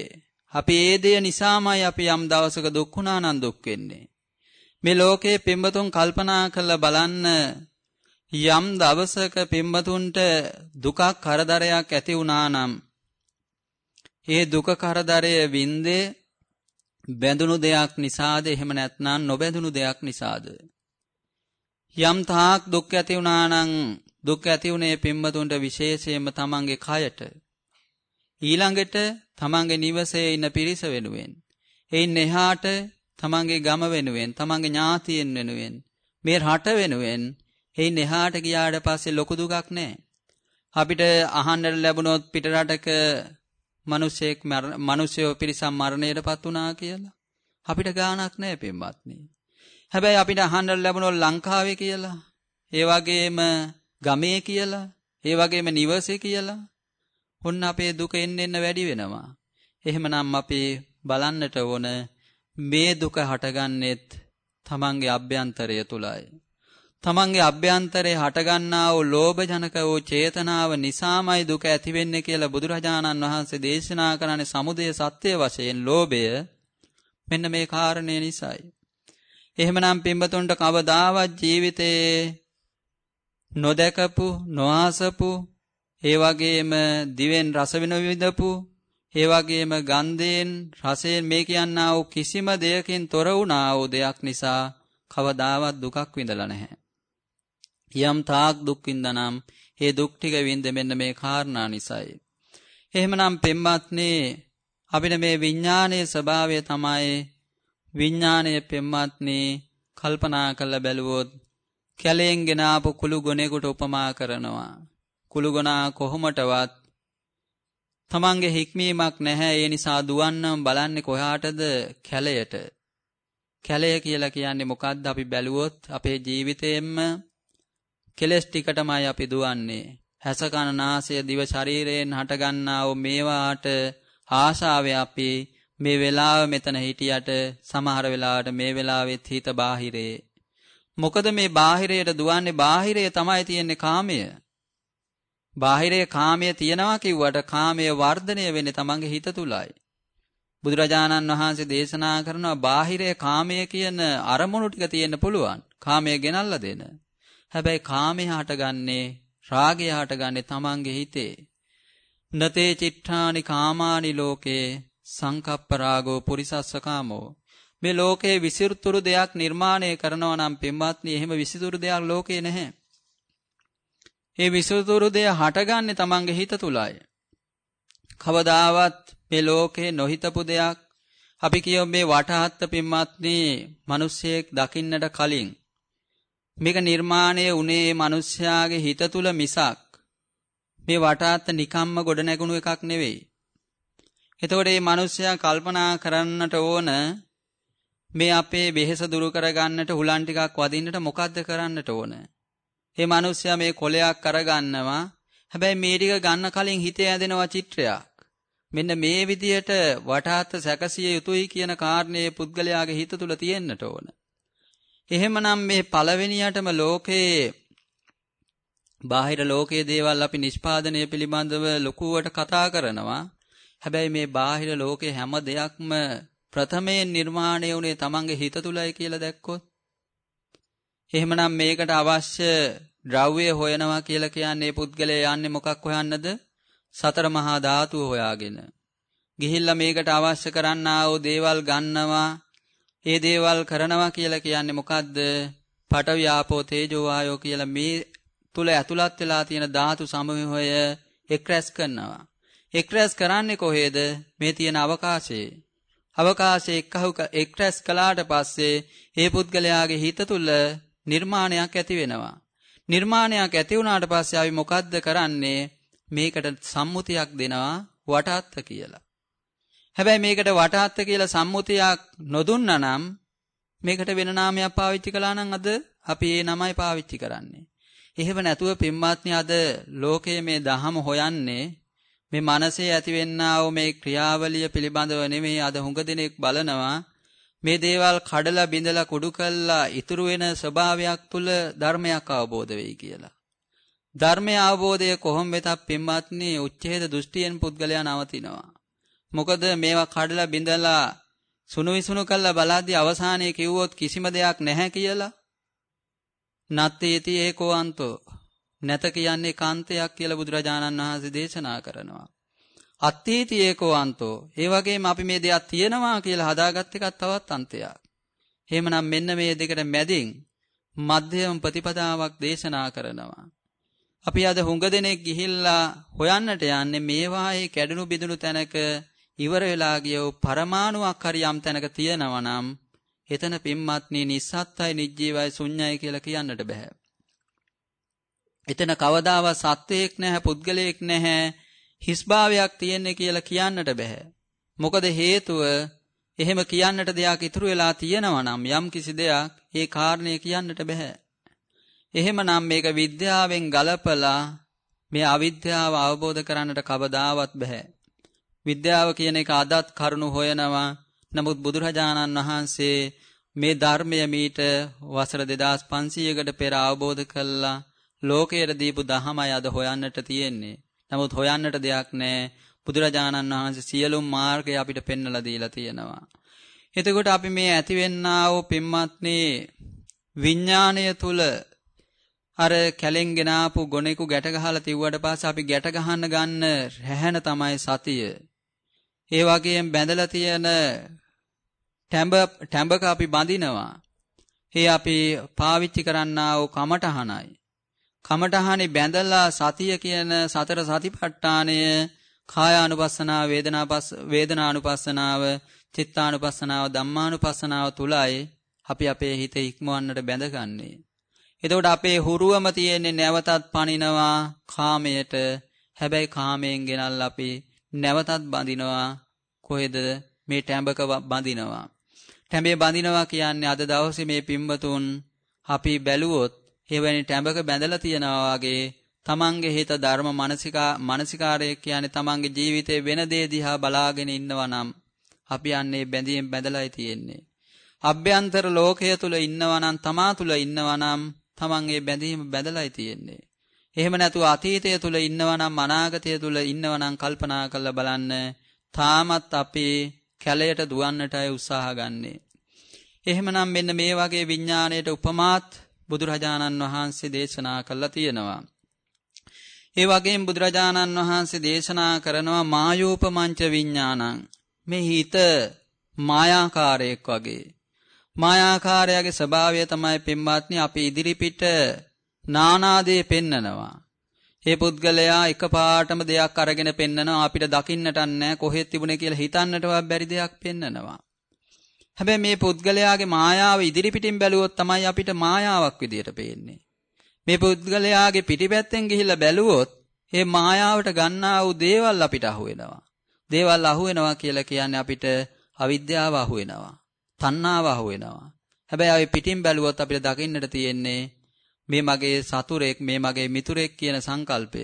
අපි ඒ දෙය නිසාමයි අපි යම් දවසක දුක් වුණා නම් දුක් වෙන්නේ. මේ ලෝකේ පින්වතුන් කල්පනා කරලා බලන්න යම් දවසක පින්වතුන්ට දුකක් කරදරයක් ඇති වුණා නම් ඒ දුක කරදරය වින්දේ බැඳුණු දෙයක් නිසාද? එහෙම නැත්නම් නොබැඳුණු දෙයක් නිසාද? යම් තාක් දුක් ඇති වුණා නම් දුක් ඇති උනේ පින්වතුන්ට විශේෂයෙන්ම තමන්ගේ කයට. ඊළඟට තමන්ගේ නිවසේ ඉන්න පිරිස වෙනුවෙන්. එයින් එහාට තමන්ගේ ගම වෙනුවෙන් තමන්ගේ ඥාතියන් වෙනුවෙන් මේ රට වෙනුවෙන් එයින් එහාට ගියාට පස්සේ ලොකු දුකක් නැහැ අපිට අහන්නට ලැබුණොත් පිට රටක මිනිසෙක් මිනිසයෝ පිරිසක් මරණයටපත් වුණා කියලා අපිට ගාණක් නැහැ පින්වත්නි. හැබැයි අපිට අහන්න ලැබුණොත් ලංකාවේ කියලා, ඒ වගේම ගමේ කියලා, ඒ වගේම නිවසේ කියලා ඔන්න අපේ දුක එන්න එන්න වැඩි වෙනවා. එහෙමනම් අපි බලන්නට ඕන මේ දුක හටගන්නෙත් තමන්ගේ අභ්‍යන්තරය තුලයි. තමන්ගේ අභ්‍යන්තරේ හටගන්නා වූ ලෝභ ජනක වූ චේතනාව නිසාමයි දුක ඇති වෙන්නේ කියලා බුදුරජාණන් වහන්සේ දේශනා කරන්නේ සමුදය සත්‍ය වශයෙන් ලෝභය මෙන්න මේ කාරණේ නිසායි. එහෙමනම් පින්බතුන්ට කවදාවත් ජීවිතේ නොදකපු නොආසපු ඒ වගේම දිවෙන් රස විඳපු ඒ වගේම ගන්ධයෙන් රසයෙන් මේ කියන්නා වූ කිසිම දෙයකින් තොර වුණා වූ දෙයක් නිසා කවදාවත් දුකක් විඳලා නැහැ. යම් තාක් දුක් විඳනම් ඒ දුක් ටික විඳ මෙන්න මේ කාරණා නිසායි. එහෙමනම් පෙම්වත්නි අපිට මේ විඥානයේ ස්වභාවය තමයි විඥානයේ පෙම්වත්නි කල්පනා කරලා බැලුවොත් කැලෙන් ගෙන ආපු කුළු ගොනෙකුට උපමා කරනවා. කුළු ගොනා කොහොමටවත් තමන්ගේ හික්මීමක් නැහැ ඒ නිසා දුවන්නම් බලන්නේ කොහාටද කැලයට. කැලය කියලා කියන්නේ මොකද්ද අපි බැලුවොත් අපේ ජීවිතේෙම කෙලස් ටිකටමයි අපි දුවන්නේ. හැස කන නාසය දිව ශරීරයෙන් හටගන්නා වූ මේවාට ආශාවේ අපි මේ වෙලාව මෙතන හිටියට සමහර වෙලාවට මේ වෙලාවෙත් හිත බාහිරේ. මොකද මේ බාහිරයට දුවන්නේ බාහිරය තමයි තියෙන්නේ කාමය. බාහිරයේ කාමය තියනවා කිව්වට කාමය වර්ධනය වෙන්නේ තමන්ගේ හිත තුලයි. බුදුරජාණන් වහන්සේ දේශනා කරනවා බාහිරයේ කාමය කියන අරමුණු ටික තියෙන්න පුළුවන්. කාමය ගෙනල්ලා දෙන. හැබැයි කාමය හටගන්නේ රාගය හටගන්නේ තමන්ගේ හිතේ. නතේ චිත්තානි කාමානි ලෝකේ සංකප්ප රාගෝ පුරිසස්ස කාමෝ මේ ලෝකේ විසිරුතුරු දෙයක් නිර්මාණය කරනවා නම් පින්වත්නි එහෙම විසිතුරු දෙයක් ලෝකේ නැහැ. ඒ විසිතුරු දෙය හටගන්නේ තමන්ගේ හිත තුලයි. කවදාවත් මේ ලෝකේ නොහිතපු දෙයක් අපි කියමු මේ වටහත්ත පින්වත්නි මිනිස්සෙක් දකින්නට කලින් මේක නිර්මාණය වුණේ මිනිස්යාගේ හිත තුල මිසක් මේ වටාත්ත නිකම්ම ගොඩ නැගුණු එකක් නෙවෙයි. එතකොට මේ මිනිස්යා කල්පනා කරන්නට ඕන මේ අපේ වෙහෙස දුරු කරගන්නට හුලන් ටිකක් වදින්නට මොකද්ද කරන්නට ඕන? මේ මිනිස්යා මේ කොලයක් අරගන්නවා. හැබැයි මේ ටික ගන්න කලින් හිතේ ඇදෙනවා චිත්‍රයක්. මෙන්න මේ විදියට වටාත්ත සැකසිය යුතුයි කියන කාරණේ පුද්ගලයාගේ හිත තුල තියෙන්නට ඕන. එහෙමනම් මේ පළවෙනියටම ලෝකේ බාහිර ලෝකයේ දේවල් අපි නිෂ්පාදනය පිළිබඳව ලොකුවට කතා කරනවා. හැබැයි මේ බාහිර ලෝකයේ හැම දෙයක්ම ප්‍රථමයෙන් නිර්මාණය වුණේ තමන්ගේ හිත තුලයි කියලා දැක්කොත් එහෙමනම් මේකට අවශ්‍ය ද්‍රව්‍ය හොයනවා කියලා කියන්නේ පුද්ගලයා යන්නේ මොකක් හොයන්නද? සතර මහා ධාතුව හොයාගෙන. ගිහිල්ලා මේකට අවශ්‍ය කරන්නා වූ දේවල් ගන්නවා. ඒ දේවල් කරනවා කියලා කියන්නේ මොකද්ද? පඨවි ආපෝ තේජෝ වායෝ කියලා මේ තුල ඇතුළත් වෙලා තියෙන ධාතු සමූහය එක්රැස් කරනවා. එක්රැස් කරන්නේ කොහේද? මේ තියෙන අවකාශයේ. අවකාශයේ එක්කහු එක්රැස් කළාට පස්සේ ඒ පුද්ගලයාගේ හිත තුල නිර්මාණයක් ඇති වෙනවා. නිර්මාණයක් ඇති වුණාට පස්සේ අපි මොකද්ද කරන්නේ? මේකට සම්මුතියක් දෙනවා වටාත්ත කියලා. හැබැයි මේකට වටාත්ත කියලා සම්මුතියක් නොදුන්නා නම් මේකට වෙන නාමයක් පාවිච්චි කළා නම් අද අපි ඒ නමයි පාවිච්චි කරන්නේ. එහෙම නැතුව පින්වත්නි අද ලෝකයේ මේ දහම හොයන්නේ මේ මනසේ ඇතිවෙන්නා වූ මේ ක්‍රියාවලිය පිළිබඳව නෙමෙයි අද හුඟ දෙනෙක් බලනවා මේ දේවල් කඩලා බිඳලා කුඩු කළා ඉතුරු වෙන ස්වභාවයක් තුල ධර්මයක් අවබෝධ වෙයි කියලා. ධර්මය අවබෝධය කොහොම වෙතත් පින්වත්නි උච්ඡේද දෘෂ්ටියෙන් පුද්ගලයා නවතිනවා. මොකද මේවා කඩලා බිඳලා සුණු විසුණු කළා බලද්දී අවසානයේ කිව්වොත් කිසිම දෙයක් නැහැ කියලා නත්තේති ඒකෝ අන්තෝ නැත කියන්නේ කාන්තයක් කියලා බුදුරජාණන් වහන්සේ දේශනා කරනවා. අත්තීති ඒකෝ අන්තෝ. ඒ වගේම අපි මේ දෙයක් තියෙනවා කියලා හදාගත් එකක් තවත් අන්තයක්. එහෙමනම් මෙන්න මේ දෙකට මැදින් මධ්‍යම ප්‍රතිපදාවක් දේශනා කරනවා. අපි අද හුඟ දෙනෙක් ගිහිල්ලා හොයන්නට යන්නේ මේවායේ කැඩුණු බිඳුණු තැනක ඉවර වෙලා ගියෝ පරමාණුවක් හරි යම් තැනක තියෙනවා නම් එතන පිම්මත්නි නිස්සත්තයි නිජ්ජීවයි ශුන්‍යයි කියලා කියන්නට බෑ. එතන කවදාවත් සත්වයක් නැහැ පුද්ගලයෙක් නැහැ හිස්භාවයක් තියෙන්නේ කියලා කියන්නට බෑ. මොකද හේතුව එහෙම කියන්නට දෙයක් ඉතුරු වෙලා තියෙනවා නම් යම් කිසි දෙයක් ඒ කාරණේ කියන්නට බෑ. එහෙමනම් මේක විද්‍යාවෙන් ගලපලා මේ අවිද්‍යාව අවබෝධ කරන්නට කවදාවත් බෑ. විද්‍යාව කියන එක අදත් කරුණු හොයනවා. නමුත් බුදුරජාණන් වහන්සේ මේ ධර්මය මීට වසර 2500කට පෙර අවබෝධ කළා ලෝකයට දීපු දහමයි අද හොයන්නට තියෙන්නේ. නමුත් හොයන්නට දෙයක් නැහැ. බුදුරජාණන් වහන්සේ සියලුම මාර්ගය අපිට පෙන්වලා දීලා තියෙනවා. එතකොට අපි මේ ඇතිවෙන්නා වූ පින්වත්නි විඥාණය තුල අර කැලෙන්ගෙන ආපු ගොනෙකු ගැට ගහලා තිව්වට පස්සේ අපි ගැට ගහන්න ගන්න රැහැන තමයි සතිය. ඒ වගේම බැඳලා තියෙන ටැඹ ටැඹක අපි බඳිනවා. ඒ අපි පාවිච්චි කරන්නා වූ කමටහනයි. කමඨහනේ බැඳලා සතිය කියන සතර සතිපට්ඨානය කායානුපස්සනාව වේදනාපස්ස වේදනානුපස්සනාව චිත්තානුපස්සනාව ධම්මානුපස්සනාව තුලයි අපි අපේ හිත ඉක්මවන්නට බැඳගන්නේ. එතකොට අපේ හුරුවම තියෙන්නේ නැවතත් පනිනවා කාමයට. හැබැයි කාමයෙන් ගෙනල්ලා අපි නැවතත් බඳිනවා කොහෙද මේ ටැඹක බඳිනවා. ටැඹේ බඳිනවා කියන්නේ අද දවසේ මේ පිම්බතුන් අපි බැලුවොත් එවැනි ටැඹක බැඳලා තියනවා වගේ තමන්ගේ හිත ධර්ම මානසිකා මානසිකාරය කියන්නේ තමන්ගේ ජීවිතේ වෙන දේ දිහා බලාගෙන ඉන්නවා නම් අපි යන්නේ බැඳීම් බැඳලායි තියෙන්නේ. අභ්‍යන්තර ලෝකය තුල ඉන්නවා නම් තමා තුල ඉන්නවා නම් තමන් ඒ බැඳීම බැඳලායි තියෙන්නේ. එහෙම නැතුව අතීතය තුල ඉන්නවා නම් අනාගතය තුල ඉන්නවා නම් කල්පනා කරලා බලන්න තාමත් අපි කැලයට දුවන්නටයි උත්සාහ ගන්නේ. එහෙමනම් මෙන්න මේ වගේ විඥාණයට උපමාත් බුදුරජාණන් වහන්සේ දේශනා කළා තියෙනවා. ඒ වගේම බුදුරජාණන් වහන්සේ දේශනා කරනවා මායෝපමංච විඥානං මේ හිත මායාකාරයක් වගේ මායාකාරයාගේ ස්වභාවය තමයි පින්වත්නි අපි ඉදිරිපිට නානාදේ පෙන්නනවා. ඒ පුද්ගලයා එකපාරටම දෙයක් අරගෙන පෙන්නනවා අපිට දකින්නට නැහැ කොහෙද තිබුණේ කියලා හිතන්නටවත් බැරි දෙයක් පෙන්නනවා. හැබැයි මේ පුද්ගලයාගේ මායාව ඉදිරිපිටින් බැලුවොත් තමයි අපිට මායාවක් විදියට පේන්නේ. මේ පුද්ගලයාගේ පිටිපැත්තෙන් ගිහිල්ලා බැලුවොත් මේ මායාවට ගන්නා වූ දේවල් අපිට අහුවෙනවා. දේවල් අහුවෙනවා කියලා කියන්නේ අපිට අවිද්‍යාව අහුවෙනවා. තණ්හාව අහුවෙනවා. හැබැයි අපි පිටින් බැලුවොත් අපිට දකින්නට තියෙන්නේ මේ මගේ සතුරෙක් මේ මගේ මිතුරෙක් කියන සංකල්පය.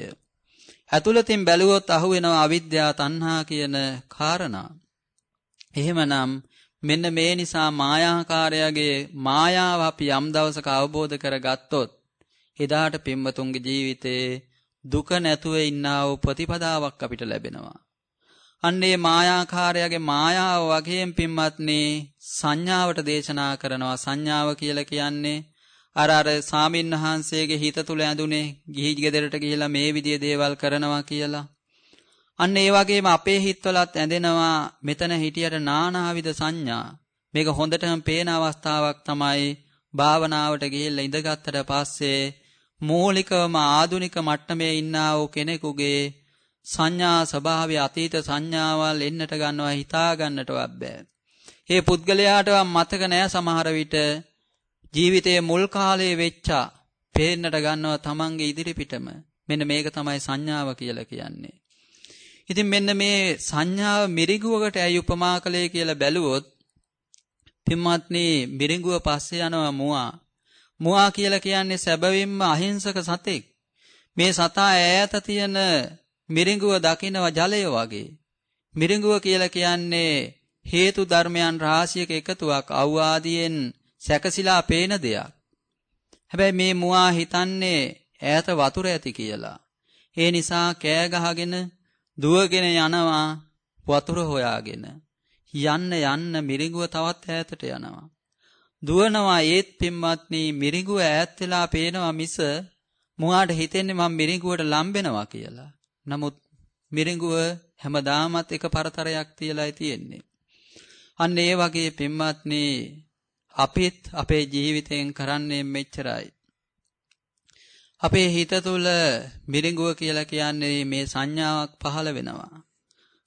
ඇතුළතින් බැලුවොත් අහුවෙනවා අවිද්‍යාව තණ්හා කියන කාරණා. එහෙමනම් මෙන්න මේ නිසා මායාකාරයාගේ මායාව අපි යම් දවසක අවබෝධ කරගත්තොත් එදාට පින්වතුන්ගේ ජීවිතේ දුක නැතුව ඉන්නා වූ ප්‍රතිපදාවක් අපිට ලැබෙනවා. අන්නේ මායාකාරයාගේ මායාව වගේම පින්වත්නි සංඥාවට දේශනා කරනවා සංඥාව කියලා කියන්නේ අර අර සාමින් වහන්සේගේ හිත තුල ඇඳුනේ ගිහි ගෙදරට ගිහිලා මේ විදිය දේවල් කරනවා කියලා. අන්න ඒ වගේම අපේ හිතවලත් ඇඳෙනවා මෙතන හිටියට නානාවිද සංඥා. මේක හොඳටම පේන අවස්ථාවක් තමයි භාවනාවට ගිහිල්ලා ඉඳගත්තට පස්සේ මූලිකවම ආදුනික මට්ටමේ ඉන්නා වූ කෙනෙකුගේ සංඥා ස්වභාවය අතීත සංඥාවල් එන්නට ගන්නවා හිතා ගන්නටවත් බෑ. ඒ පුද්ගලයාටවත් මතක නෑ සමහර විට ජීවිතයේ මුල් කාලයේ වෙච්චා පේන්නට ගන්නවා තමන්ගේ ඉදිරිපිටම. මෙන්න මේක තමයි සංඥාව කියලා කියන්නේ. ඉතින් මෙන්න මේ සංඥාව මිරිඟුවකට ඇයි උපමා කළේ කියලා බැලුවොත් පින්වත්නි මිරිඟුව පස්සේ යනවා මුවා. මුවා කියලා කියන්නේ සැබවින්ම අහිංසක සතෙක්. මේ සතා ඈත තියෙන මිරිඟුව දකිනවා ජලය වගේ. මිරිඟුව කියලා කියන්නේ හේතු ධර්මයන් රාශියක එකතුවක් අවවාදියෙන් සැකසিলা පේන දෙයක්. හැබැයි මේ මුවා හිතන්නේ ඈත වතුර ඇති කියලා. ඒ නිසා කෑ ගහගෙන දුවගෙන යනවා වතුර හොයාගෙන. යන්න යන්න මිරිඟුව තවත් ඈතට යනවා. දුවනවා ඒත් පින්වත්නි මිරිඟුව ඈත් වෙලා පේනවා මිස මුවාට හිතෙන්නේ මම මිරිඟුවට ලම්බෙනවා කියලා. නමුත් මිරිඟුව හැමදාමත් එක පරතරයක් තියලායි තියෙන්නේ. අන්න ඒ වගේ පින්වත්නි අපිත් අපේ ජීවිතයෙන් කරන්නේ මෙච්චරයි. අපේ හිත තුළ මිරිඟුව කියලා කියන්නේ මේ සංඥාවක් පහළ වෙනවා.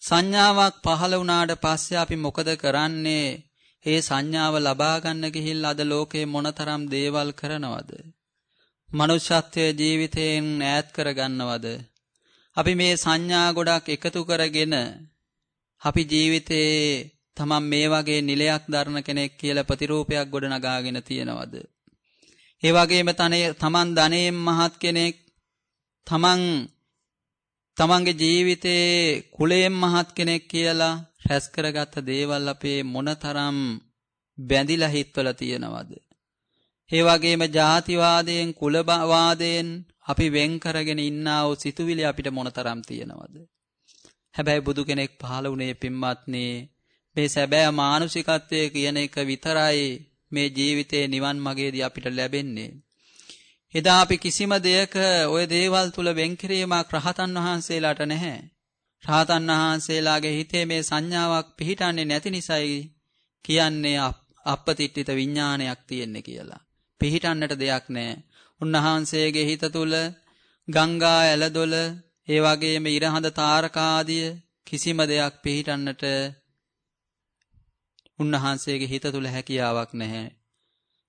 සංඥාවක් පහළ වුණාට පස්සේ අපි මොකද කරන්නේ? ඒ සංඥාව ලබා ගන්න ගිහිල්ලා අද ලෝකේ මොනතරම් දේවල් කරනවද? මනුෂ්‍යත්වයේ ජීවිතයෙන් ඈත් කරගන්නවද? අපි මේ සංඥා ගොඩක් එකතු කරගෙන අපි ජීවිතේ තමන් මේ වගේ නිලයක් දරන කෙනෙක් කියලා ප්‍රතිරූපයක් ගොඩනගාගෙන තියනවද? ඒ වගේම තමන් ධනයෙන් මහත් කෙනෙක් තමන් තමන්ගේ ජීවිතේ කුලයෙන් මහත් කෙනෙක් කියලා රැස් කරගත්ත දේවල් අපේ මොනතරම් බැඳිලා හිටවල තියෙනවද? ඒ වගේම ಜಾතිවාදයෙන් කුලවාදයෙන් අපි වෙන් කරගෙන ඉන්නා වූ සිතුවිලි අපිට මොනතරම් තියෙනවද? හැබැයි බුදු කෙනෙක් පහළ වුණේ පින්වත්නි මේ සැබෑ මානුෂිකත්වය කියන එක විතරයි මේ ජීවිතේ නිවන් මගේදී අපිට ලැබෙන්නේ. එදා අපි කිසිම දෙයක ওই දේවල් තුල වෙන්කිරීමක් රහතන් වහන්සේලාට නැහැ. රහතන් වහන්සේලාගේ හිතේ මේ සංඥාවක් පිහිටන්නේ නැති නිසායි කියන්නේ අපපතිට්ඨිත විඥානයක් තියෙන්නේ කියලා. පිහිටන්නට දෙයක් නැහැ. උන්වහන්සේගේ හිත තුල ගංගා ඇලදොල ඒ වගේම ඉරහඳ තාරකාදිය කිසිම දෙයක් පිහිටන්නට උන්වහන්සේගේ හිත තුල හැකියාවක් නැහැ.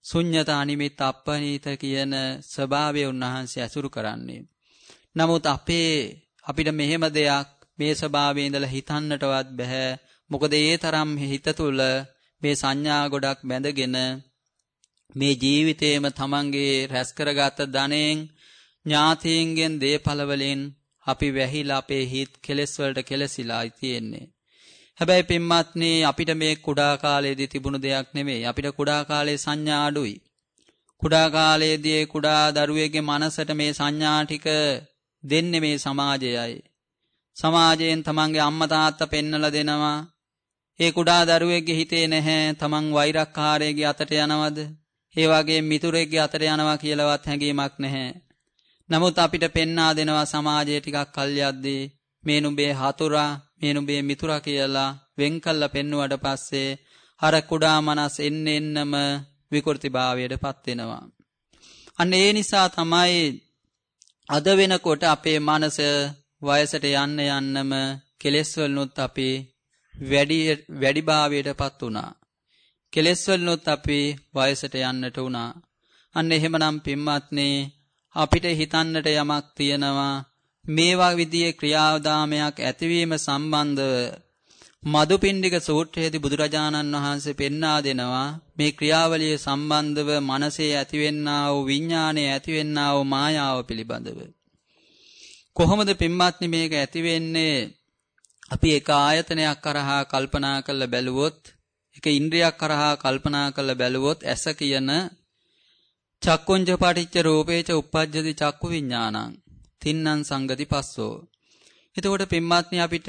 ශුන්්‍යත අනිමිත් අප්පනීත කියන ස්වභාවය උන්වහන්සේ ඇසුරු කරන්නේ. නමුත් අපේ අපිට මෙහෙම දෙයක් මේ ස්වභාවයේ ඉඳලා හිතන්නටවත් බෑ. මොකද ඒ තරම් හිත තුල මේ සංඥා ගොඩක් බැඳගෙන මේ ජීවිතේම තමන්ගේ රැස් කරගත් ධනෙන් ඥාතීන්ගෙන් දේපල වලින් අපි වැහිලා අපේ හිත් කෙලස් වලට කෙලසිලා තියෙන්නේ. හැබැයි පින්වත්නි අපිට මේ කුඩා කාලයේදී තිබුණු දෙයක් නෙමෙයි. අපිට කුඩා කාලේ සංඥා අඩුයි. කුඩා කාලයේදී කුඩා දරුවෙක්ගේ මනසට මේ සංඥා ටික දෙන්නේ මේ සමාජයයි. සමාජයෙන් තමන්ගේ අම්මා තාත්තා පෙන්නලා දෙනවා. ඒ කුඩා දරුවෙක්ගේ හිතේ නැහැ තමන් වෛරක්කාරයෙක්ගේ අතට යනවද? ඒ වගේ මිතුරෙක්ගේ අතට යනවා කියලාවත් හැඟීමක් නැහැ. නමුත් අපිට පෙන්වා දෙනවා සමාජයේ ටිකක් කල් යද්දී මේ නුඹේ හතුරා මේ නුඹේ මිතුරා කියලා වෙන් කළා පෙන්වුවට පස්සේ අර කුඩා මනස් එන්න එන්නම විකෘතිභාවයටපත් වෙනවා. අන්න ඒ නිසා තමයි අද වෙනකොට අපේ මනස වයසට යන්න යන්නම කෙලෙස් වලනොත් අපි වැඩි වැඩිභාවයටපත් වුණා. කෙලෙස් වලනොත් අපි වයසට යන්නට වුණා. අන්න එහෙමනම් පින්වත්නි අපිට හිතන්නට යමක් තියෙනවා මේවා විදියේ ක්‍රියාදාමයක් ඇතිවීම සම්බන්ධව මදුපිණ්ඩික සූත්‍රයේදී බුදුරජාණන් වහන්සේ පෙන්වා දෙනවා. මේ ක්‍රියාවලිය සම්බන්ධව මනසේ ඇතිවෙන්නා වූ විඥානයේ ඇතිවෙන්නා වූ මායාව පිළිබඳව. කොහොමද පින්වත්නි මේක ඇති වෙන්නේ අපි එක ආයතනයක් කරහා කල්පනා කරලා බැලුවොත් එක ඉන්ද්‍රියක් කරහා කල්පනා කරලා බැලුවොත් ඇස කියන චක්කුංජ පටිච්ච රූපේච uppajjati චක්කු විඥානං. තින්නං සංගති පස්සෝ එතකොට පින්වත්නි අපිට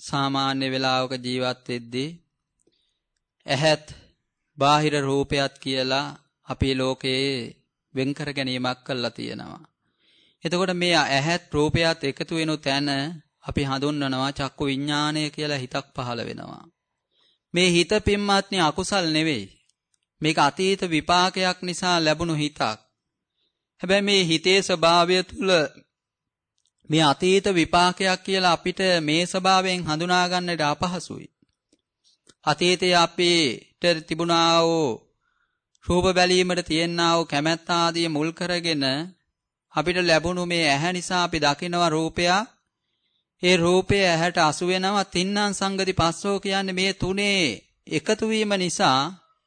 සාමාන්‍ය වෙලාවක ජීවත් වෙද්දී ඇහත් බාහිර රූපයක් කියලා අපේ ලෝකයේ වෙන් කර ගැනීමක් කළා තියෙනවා. එතකොට මේ ඇහත් රූපයත් එකතු වෙනු තැන අපි හඳුන්වනවා චක්කු විඥානය කියලා හිතක් පහළ වෙනවා. මේ හිත පින්වත්නි අකුසල් නෙවෙයි. මේක අතීත විපාකයක් නිසා ලැබුණු හිතක්. හැබැයි මේ හිතේ ස්වභාවය තුල මේ අතීත විපාකයක් කියලා අපිට මේ ස්වභාවයෙන් හඳුනා ගන්නට අපහසුයි. අතීතයේ අපිට තිබුණා වූ රූප බැලීමට තියෙනා වූ කැමැත්ත ආදී මුල් කරගෙන අපිට ලැබුණු මේ ඇහැ නිසා අපි දකිනවා රූපයක්. ඒ රූපය ඇහැට අසු වෙනවා තින්නම් සංගති පස්සෝ කියන්නේ මේ තුනේ එකතු වීම නිසා,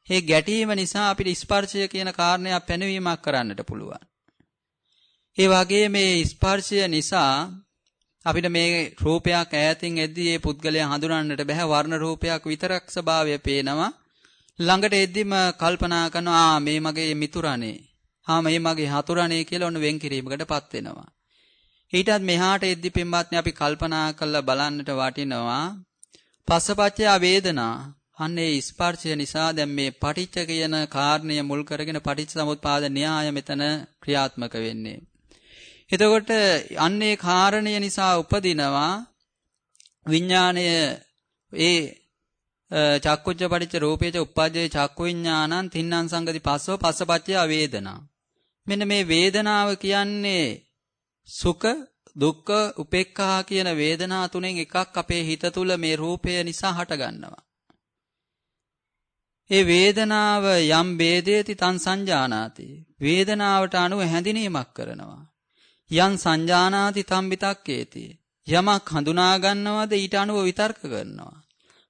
මේ ගැටීම නිසා අපිට ස්පර්ශය කියන කාරණයක් පැනවීමක් කරන්නට පුළුවන්. ඒ වගේ මේ ස්පර්ශය නිසා අපිට මේ රූපයක් ඈතින් එද්දී මේ පුද්ගලයා හඳුනන්නට බෑ. වර්ණ රූපයක් විතරක් ස්වභාවය පේනවා. ළඟට එද්දිම කල්පනා කරනවා ආ මේ මගේ මිතුරනේ. ආ මේ මගේ හතුරනේ කියලා ඔන්න වෙන් කිරීමකටපත් වෙනවා. ඊටත් මෙහාට එද්දි පින්වත්නි අපි කල්පනා කරලා බලන්නට වටිනවා. පස්සපච්චය වේදනා. අන්නේ ස්පර්ශය නිසා දැන් මේ පටිච්ච කියන කාරණය මුල් කරගෙන පටිච්ච සමුප්පාද න්‍යාය මෙතන ක්‍රියාත්මක වෙන්නේ. එතකොට අන්නේ කාරණය නිසා උපදිනවා විඥාණය ඒ චක්කුච්ච පටිච්ච රූපේච උප්පජ්ජේ චක්කු විඥානං තින්නම් සංගති පස්සෝ පස්සපච්චය වේදනා. මෙන්න මේ වේදනාව කියන්නේ සුඛ දුක්ඛ උපේක්ඛා කියන වේදනා තුනෙන් එකක් අපේ හිත තුල මේ රූපය නිසා හටගන්නවා. ඒ වේදනාව යම් වේදේති තං සංජානාති. වේදනාවට අනුව හැඳිනීමක් කරනවා. යන් සංජානාති තම් විතක්කේති. යමක් හඳුනා ගන්නවද ඊට අනුව විතර්ක කරනවා.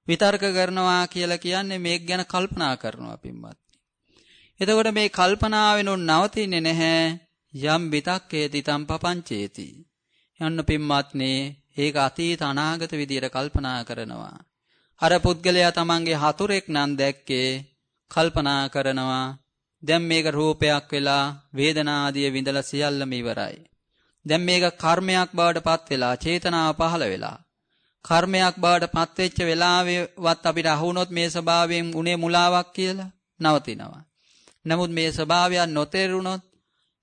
විතර්ක කරනවා කියලා කියන්නේ මේක ගැන කල්පනා කරනවා පින්වත්. එතකොට මේ කල්පනාවෙනුත් නවතින්නේ නැහැ. යම් විතක්කේති තම් පපංචේති. යන්න පින්වත්නි ඒක අතීත අනාගත විදියට කල්පනා කරනවා. අර පුද්ගලයා තමන්ගේ හතුරෙක් නම් දැක්කේ කල්පනා කරනවා දැන් මේක රූපයක් වෙලා වේදනා ආදී විඳලා සියල්ලම ඉවරයි. දැන් මේක කර්මයක් බවට පත් වෙලා චේතනාව පහළ වෙලා කර්මයක් බවට පත් වෙච්ච වෙලාවෙවත් අපිට අහුනොත් මේ ස්වභාවයෙන් උනේ මුලාවක් කියලා නවතිනවා. නමුත් මේ ස්වභාවය නොතේරුණොත්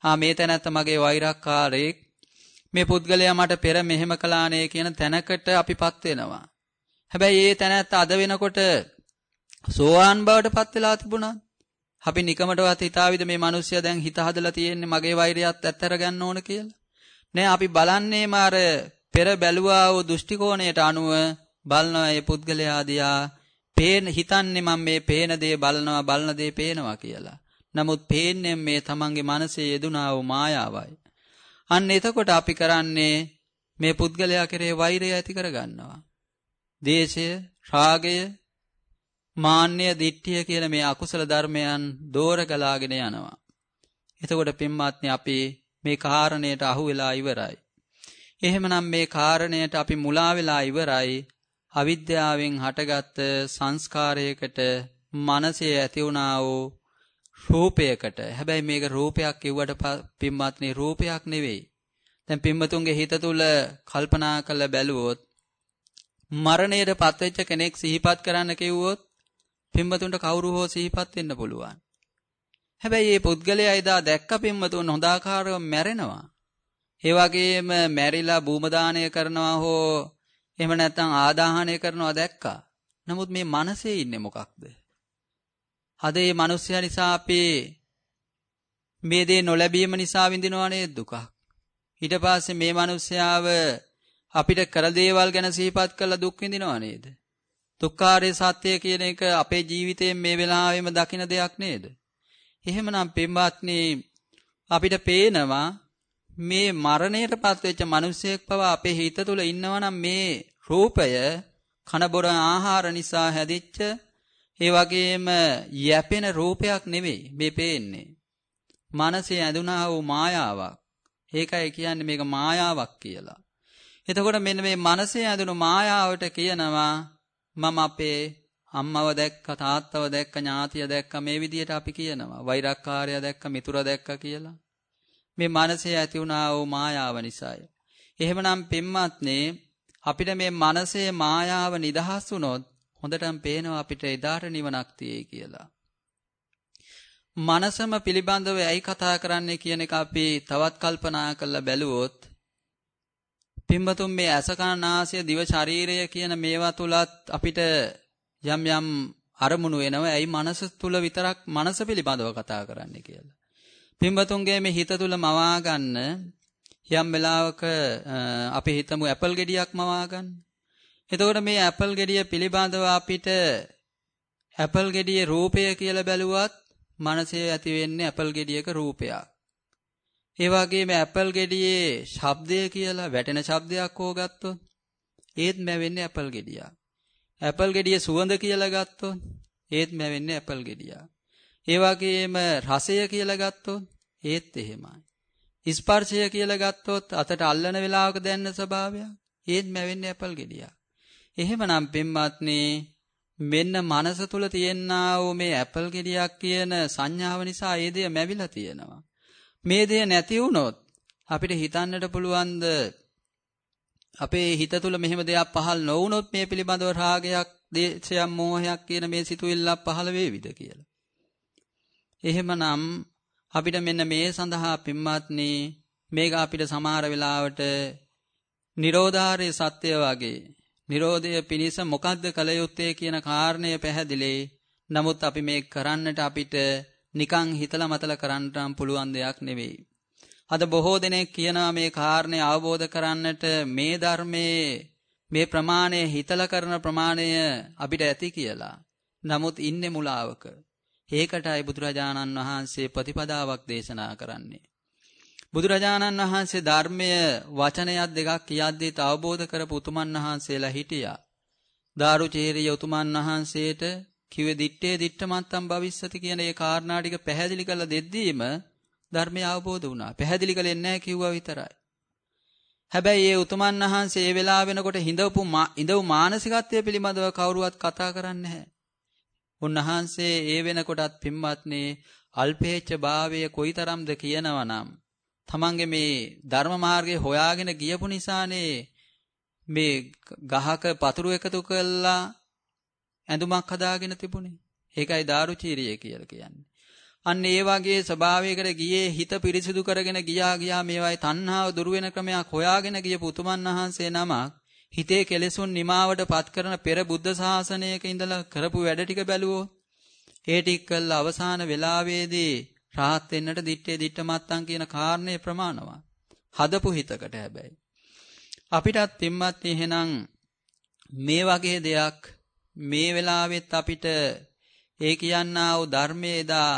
ආ මේ තැනත්ත මගේ වෛරක්කාරයෙක් මේ පුද්ගලයා මට පෙර මෙහෙම කළානේ කියන තැනකට අපිපත් වෙනවා. හැබැයි ඒ තැනත්ත අද වෙනකොට සෝවාන් බවට පත් වෙලා තිබුණා. අපි නිකමටවත් හිතාවිද මේ මිනිස්සයා දැන් හිත හදලා තියෙන්නේ මගේ වෛරයත් ඇත්තර ගන්න ඕන කියලා. නෑ අපි බලන්නේම අර පෙර බැලුවා වූ දෘෂ්ටි කෝණයට අනුව බලනවා මේ පුද්ගලයා දිහා පේන හිතන්නේ මම මේ පේන දේ බලනවා බලන දේ පේනවා කියලා. නමුත් පේන්නේ මේ තමන්ගේ මනසේ යෙදුනා වූ මායාවයි. අන්න එතකොට අපි කරන්නේ මේ පුද්ගලයා කෙරේ වෛරය ඇති කරගන්නවා. දේශය, රාගය, මාන්නය, දිට්ඨිය කියන මේ අකුසල ධර්මයන් දෝරගලාගෙන යනවා. එතකොට පින්වත්නි අපි මේ කාරණයට අහු වෙලා ඉවරයි. එහෙමනම් මේ කාරණයට අපි මුලා වෙලා ඉවරයි. අවිද්‍යාවෙන් හටගත්ත සංස්කාරයකට මනසේ ඇති වුණා වූ රූපයකට. හැබැයි මේක රූපයක් කිව්වට පින්වත්නි රූපයක් නෙවෙයි. දැන් පින්වතුන්ගේ හිත තුල කල්පනා කරලා බැලුවොත් මරණයට පත්වෙච්ච කෙනෙක් සිහිපත් කරන්න කිව්වොත් පින්වතුන්ට කවුරු හෝ සිහිපත් වෙන්න පුළුවන්. හැබැයි මේ පුද්ගලයා එදා දැක්ක පින්මතුන් හොඳාකාරව මැරෙනවා. ඒ වගේම මැරිලා භූම කරනවා හෝ එහෙම නැත්නම් ආදාහනය කරනවා දැක්කා. නමුත් මේ මනසේ ඉන්නේ මොකක්ද? අද මේ මිනිස්සයා නිසා අපි මේ දේ නොලැබීම නිසා විඳිනවා නේද දුකක්. ඊට පස්සේ මේ මිනිස්යාව අපිට කර දේවල් ගැන සිහිපත් කරලා දුක් විඳිනවා නේද? දුක්ඛාරය සත්‍ය කියන එක අපේ ජීවිතයෙන් මේ වෙලාවෙම දකින දෙයක් නේද? එහෙමනම් පින්වත්නි අපිට පේනවා මේ මරණයටපත් වෙච්ච මිනිසෙක් පවා අපේ හිත තුල ඉන්නවනම් මේ රූපය කනබොර ආහාර නිසා හැදිච්ච ඒ වගේම යැපෙන රූපයක් නෙවෙයි මේ පේන්නේ. මනසේ ඇඳුනා වූ මායාවක්. ඒකයි කියන්නේ මේක මායාවක් කියලා. එතකොට මෙන්න මේ මනසේ ඇඳුණු මායාවට කියනවා මම අපේ අම්මව දැක්ක තාත්තව දැක්ක ඥාතිය දැක්ක මේ විදිහට අපි කියනවා. වෛරක්කාරය දැක්ක මිතුර දැක්ක කියලා. මේ මනසේ ඇති වුණා වූ මායාව නිසායි. එහෙමනම් පින්වත්නි අපිට මේ මනසේ මායාව නිදහස් වුණොත් හොඳටම පේනවා අපිට එදාට නිවනක් තියෙයි කියලා. මනසම පිළිබඳව ඇයි කතා කරන්නේ කියන එක අපි තවත් කල්පනා කරලා බැලුවොත් පින්වතුන් මේ ඇස කන නාසය දිව ශරීරය කියන මේවා තුලත් අපිට යම් යම් අරමුණු වෙනවා. ඇයි මනස තුල විතරක් මනස පිළිබඳව කතා කරන්නේ කියලා. පින්වතුන්ගේ මේ හිත තුල මවා ගන්න යම් වෙලාවක අපි හිතමු ඇපල් ගෙඩියක් මවා ගන්න. එතකොට මේ ඇපල් ගෙඩිය පිළිබඳව අපිට ඇපල් ගෙඩියේ රූපය කියලා බැලුවත් මනසේ ඇති වෙන්නේ ඇපල් ගෙඩියක රූපයක්. ඒ වගේම ඇපල් ගෙඩියේ ශබ්දය කියලා වැටෙන ශබ්දයක් හොගත්තොත් ඒත් මැවෙන්නේ ඇපල් ගෙඩියක්. ඇපල් ගෙඩිය සුවඳ කියලා ගත්තොත් ඒත් මැවෙන්නේ ඇපල් ගෙඩියක්. ඒ වගේම රසය කියලා ගත්තොත් ඒත් එහෙමයි. ස්පර්ශය කියලා ගත්තොත් අතට අල්ලන වෙලාවක දැනෙන ස්වභාවයක් ඒත් මැවෙන්නේ ඇපල් ගෙඩියක්. එහෙමනම් පින්වත්නි මෙන්න මනස තුල තියෙනා වූ මේ ඇපල් ගෙඩියක් කියන සංඥාව නිසා ඒ දෙය මැවිලා තියෙනවා. මේ දෙය නැති වුණොත් අපිට හිතන්නට පුළුවන්ද අපේ හිත තුල මෙහෙම දෙයක් පහළ නොවුනොත් මේ පිළිබඳව රාගයක්, දේශයක්, මෝහයක් කියන මේ සිතුවිල්ලක් පහළ වේවිද කියලා. එහෙමනම් අපිට මෙන්න මේ සඳහා පින්වත්නි මේක අපිට සමහර වෙලාවට නිරෝධාරය සත්‍ය වගේ නිරෝධය පිණිස මොකද්ද කළ යුත්තේ කියන කාරණය පැහැදිලි. නමුත් අපි මේක කරන්නට අපිට නිකං හිතලා මතලා කරන්නටම් පුළුවන් දෙයක් නෙවෙයි. අද බොහෝ දෙනෙක් කියනවා මේ කාරණේ අවබෝධ කරන්නට මේ ධර්මයේ මේ ප්‍රමාණය හිතලා කරන ප්‍රමාණය අපිට ඇති කියලා. නමුත් ඉන්නේ මුලාවක. ඒකටයි බුදුරජාණන් වහන්සේ ප්‍රතිපදාවක් දේශනා කරන්නේ. බුදුරජාණන් වහන්සේ ධර්මය වචනයක් දෙකක් කියද්දී අවබෝධ කරපු උතුමන් වහන්සේලා හිටියා. දාරුචේරිය උතුමන් වහන්සේට කිව්වේ දිත්තේ දිත්තමත්තම් භවිස්සති කියන ඒ කාරණා ටික පැහැදිලි කරලා දෙද්දීම ධර්මය අවබෝධ වුණා. පැහැදිලි කළේ නැහැ කිව්වා විතරයි. හැබැයි ඒ උතුමන් වහන්සේ ඒ වෙලාව වෙනකොට හිඳවපු ඉඳවු මානසිකත්වය පිළිබඳව කවුරුවත් කතා කරන්නේ නැහැ. උන්වහන්සේ ඒ වෙනකොටත් පින්වත්නි අල්පේච්ඡ භාවය කොයිතරම්ද කියනවනම් තමන්ගේ මේ ධර්ම මාර්ගයේ හොයාගෙන ගියපු නිසානේ මේ ගහක පතුරු එකතු කළා ඇඳුමක් හදාගෙන තිබුණේ. ඒකයි දාරුචීරිය කියලා කියන්නේ. අන්න ඒ වගේ ස්වභාවයකට ගියේ හිත පිරිසිදු කරගෙන ගියා ගියා මේවයි තණ්හාව දුරු වෙන ක්‍රමයක් හොයාගෙන ගියපු උතුමන් වහන්සේ නමක් හිතේ කෙලෙසුන් නිමාවට පත් කරන පෙර බුද්ධ ශාසනයක ඉඳලා කරපු වැඩ ටික බැලුවෝ ඒ ටික කළා අවසාන වෙලාවේදී රාහත් වෙන්නට දිත්තේ දිට්ට මත්තන් කියන කාරණේ ප්‍රමාණවත්. හදපු හිතකට හැබැයි. අපිටත් පින්වත් එහෙනම් මේ වගේ දෙයක් මේ වෙලාවෙත් අපිට ඒ කියන්නා වූ ධර්මයේ දා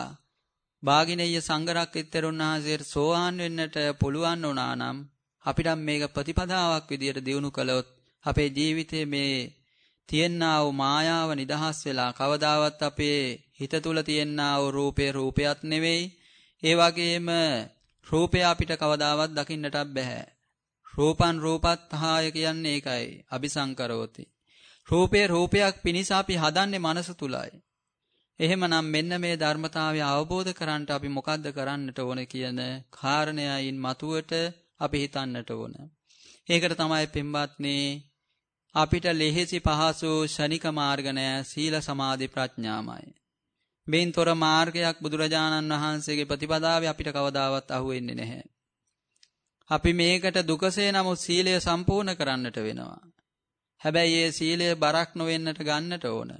බාගිනෙය සංඝරක්කිතරුන් වහන්සේට සෝවාන් වෙන්නට පුළුවන් වුණා නම් අපිට මේක ප්‍රතිපදාවක් විදියට දිනු කළොත් අපේ ජීවිතයේ මේ තියෙනා වූ මායාව නිදහස් වෙලා කවදාවත් අපේ හිත තුල තියෙනා වූ රූපේ රූපයක් නෙවෙයි. ඒ වගේම රූපය අපිට කවදාවත් දකින්නට බෑ රූපං රූපත්හාය කියන්නේ ඒකයි. අபிසංකරෝති. රූපේ රූපයක් පිනිස අපි හදන්නේ මනස තුලයි එහෙමනම් මෙන්න මේ ධර්මතාවය අවබෝධ කරන්නට අපි මොකද්ද කරන්නට ඕන කියන කාරණයයින් මතුවට අපි හිතන්නට ඕන. ඒකට තමයි පින්වත්නි අපිට ලෙහෙසි පහසු ෂණික මාර්ග නෑ සීල සමාධි ප්‍රඥාමයි. මේන්තර මාර්ගයක් බුදුරජාණන් වහන්සේගේ ප්‍රතිපදාවේ අපිට කවදාවත් අහුවෙන්නේ නැහැ. අපි මේකට දුකසේ නමුත් සීලය සම්පූර්ණ කරන්නට වෙනවා. හැබැයි ඒ සීලය බරක් නොවෙන්නට ගන්නට ඕන.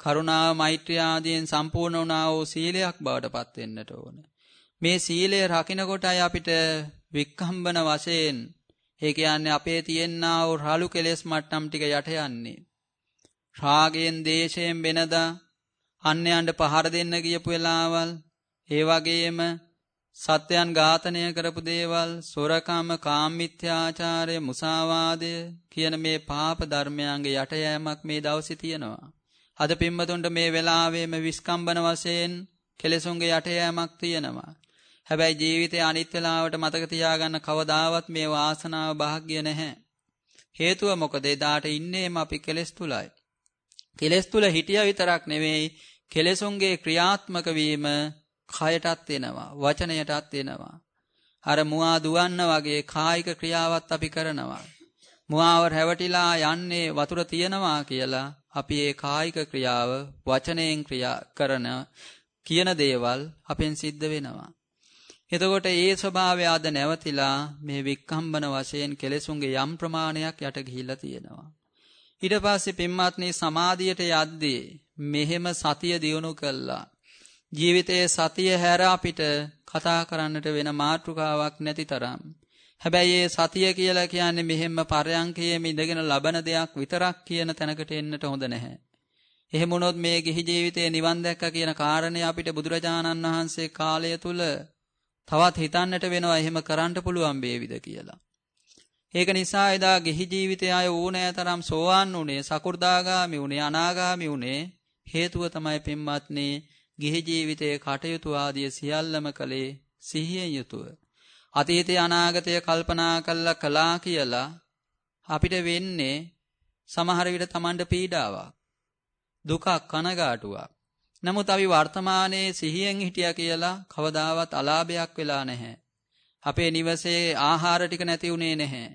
කරුණාව මෛත්‍රිය ආදීන් සම්පූර්ණ වුණා වූ සීලයක් බවට පත් වෙන්නට ඕන. මේ සීලය රකින්න කොටයි අපිට වික්කම්බන වශයෙන් ඒ කියන්නේ අපේ තියෙනා වූ රාලු කෙලෙස් මට්ටම් ටික යට යන්නේ. රාගයෙන් දේශයෙන් වෙනදා අන්‍යයන්ට පහර දෙන්න ගියපු වෙලාවල් ඒ වගේම සත්‍යයන් ඝාතනය කරපු දේවල් සොරකම කාමමිත්‍යාචාරය මුසාවාදය කියන මේ පාප ධර්මයන්ගේ යට යෑමක් මේ දවසේ තියෙනවා. අද පින්වතුන්ට මේ වෙලාවේම විස්කම්බන වශයෙන් කෙලෙසුන්ගේ යට යෑමක් තියෙනවා. හැබැයි ජීවිතේ අනිත් වෙලාවට මතක තියාගන්න කවදාවත් මේ වාසනාව භාග්‍ය නැහැ. හේතුව මොකද එදාට ඉන්නේම අපි කෙලෙස් තුලයි. කෙලෙස් තුල හිටිය විතරක් නෙවෙයි කෙලෙසුන්ගේ ක්‍රියාත්මක වීම කයටත් එනවා වචනයටත් එනවා අර මුවා දුවන්න වගේ කායික ක්‍රියාවත් අපි කරනවා මුවාව රැවටිලා යන්නේ වතුර තියනවා කියලා අපි ඒ කායික ක්‍රියාව වචනයෙන් ක්‍රියා කරන කියන දේවල් අපෙන් සිද්ධ වෙනවා එතකොට ඒ ස්වභාවය අද නැවතිලා මේ වික්කම්බන වශයෙන් කෙලෙසුන්ගේ යම් ප්‍රමාණයක් යට ගිහිල්ලා තියෙනවා. ඊට පස්සේ පින්වත්නි සමාධියට යද්දී මෙහෙම සතිය දියුණු කළා. ජීවිතයේ සතිය හැර අපිට කතා කරන්නට වෙන මාතෘකාවක් නැති තරම්. හැබැයි ඒ සතිය කියලා කියන්නේ මෙහෙම පරයන්කයේ ඉඳගෙන ලබන දෙයක් විතරක් කියන තැනකට එන්නට හොඳ නැහැ. එහෙම වුණොත් මේ ගිහි ජීවිතයේ නිවන් දැක්ක කියන කාරණේ අපිට බුදුරජාණන් වහන්සේ කාලය තුල තවත් හිතන්නට වෙනවා එහෙම කරන්න පුළුවන් වේවිද කියලා. ඒක නිසා එදා ගිහි ජීවිතය අය ඕනෑ තරම් සෝවාන් උනේ සකු르දාගාමි උනේ අනාගාමි උනේ හේතුව තමයි පින්වත්නි ගිහි ජීවිතයේ කටයුතු ආදිය සියල්ලම කළේ සිහියෙන් යුතුව. අතීතය අනාගතය කල්පනා කළා කළා කියලා අපිට වෙන්නේ සමහර විට Tamanට පීඩාවක්. දුකක් කනගාටුවක්. නමුත් අපි වර්තමානයේ සිහියෙන් හිටියා කියලා කවදාවත් අලාභයක් වෙලා නැහැ. අපේ නිවසේ ආහාර ටික නැති වුණේ නැහැ.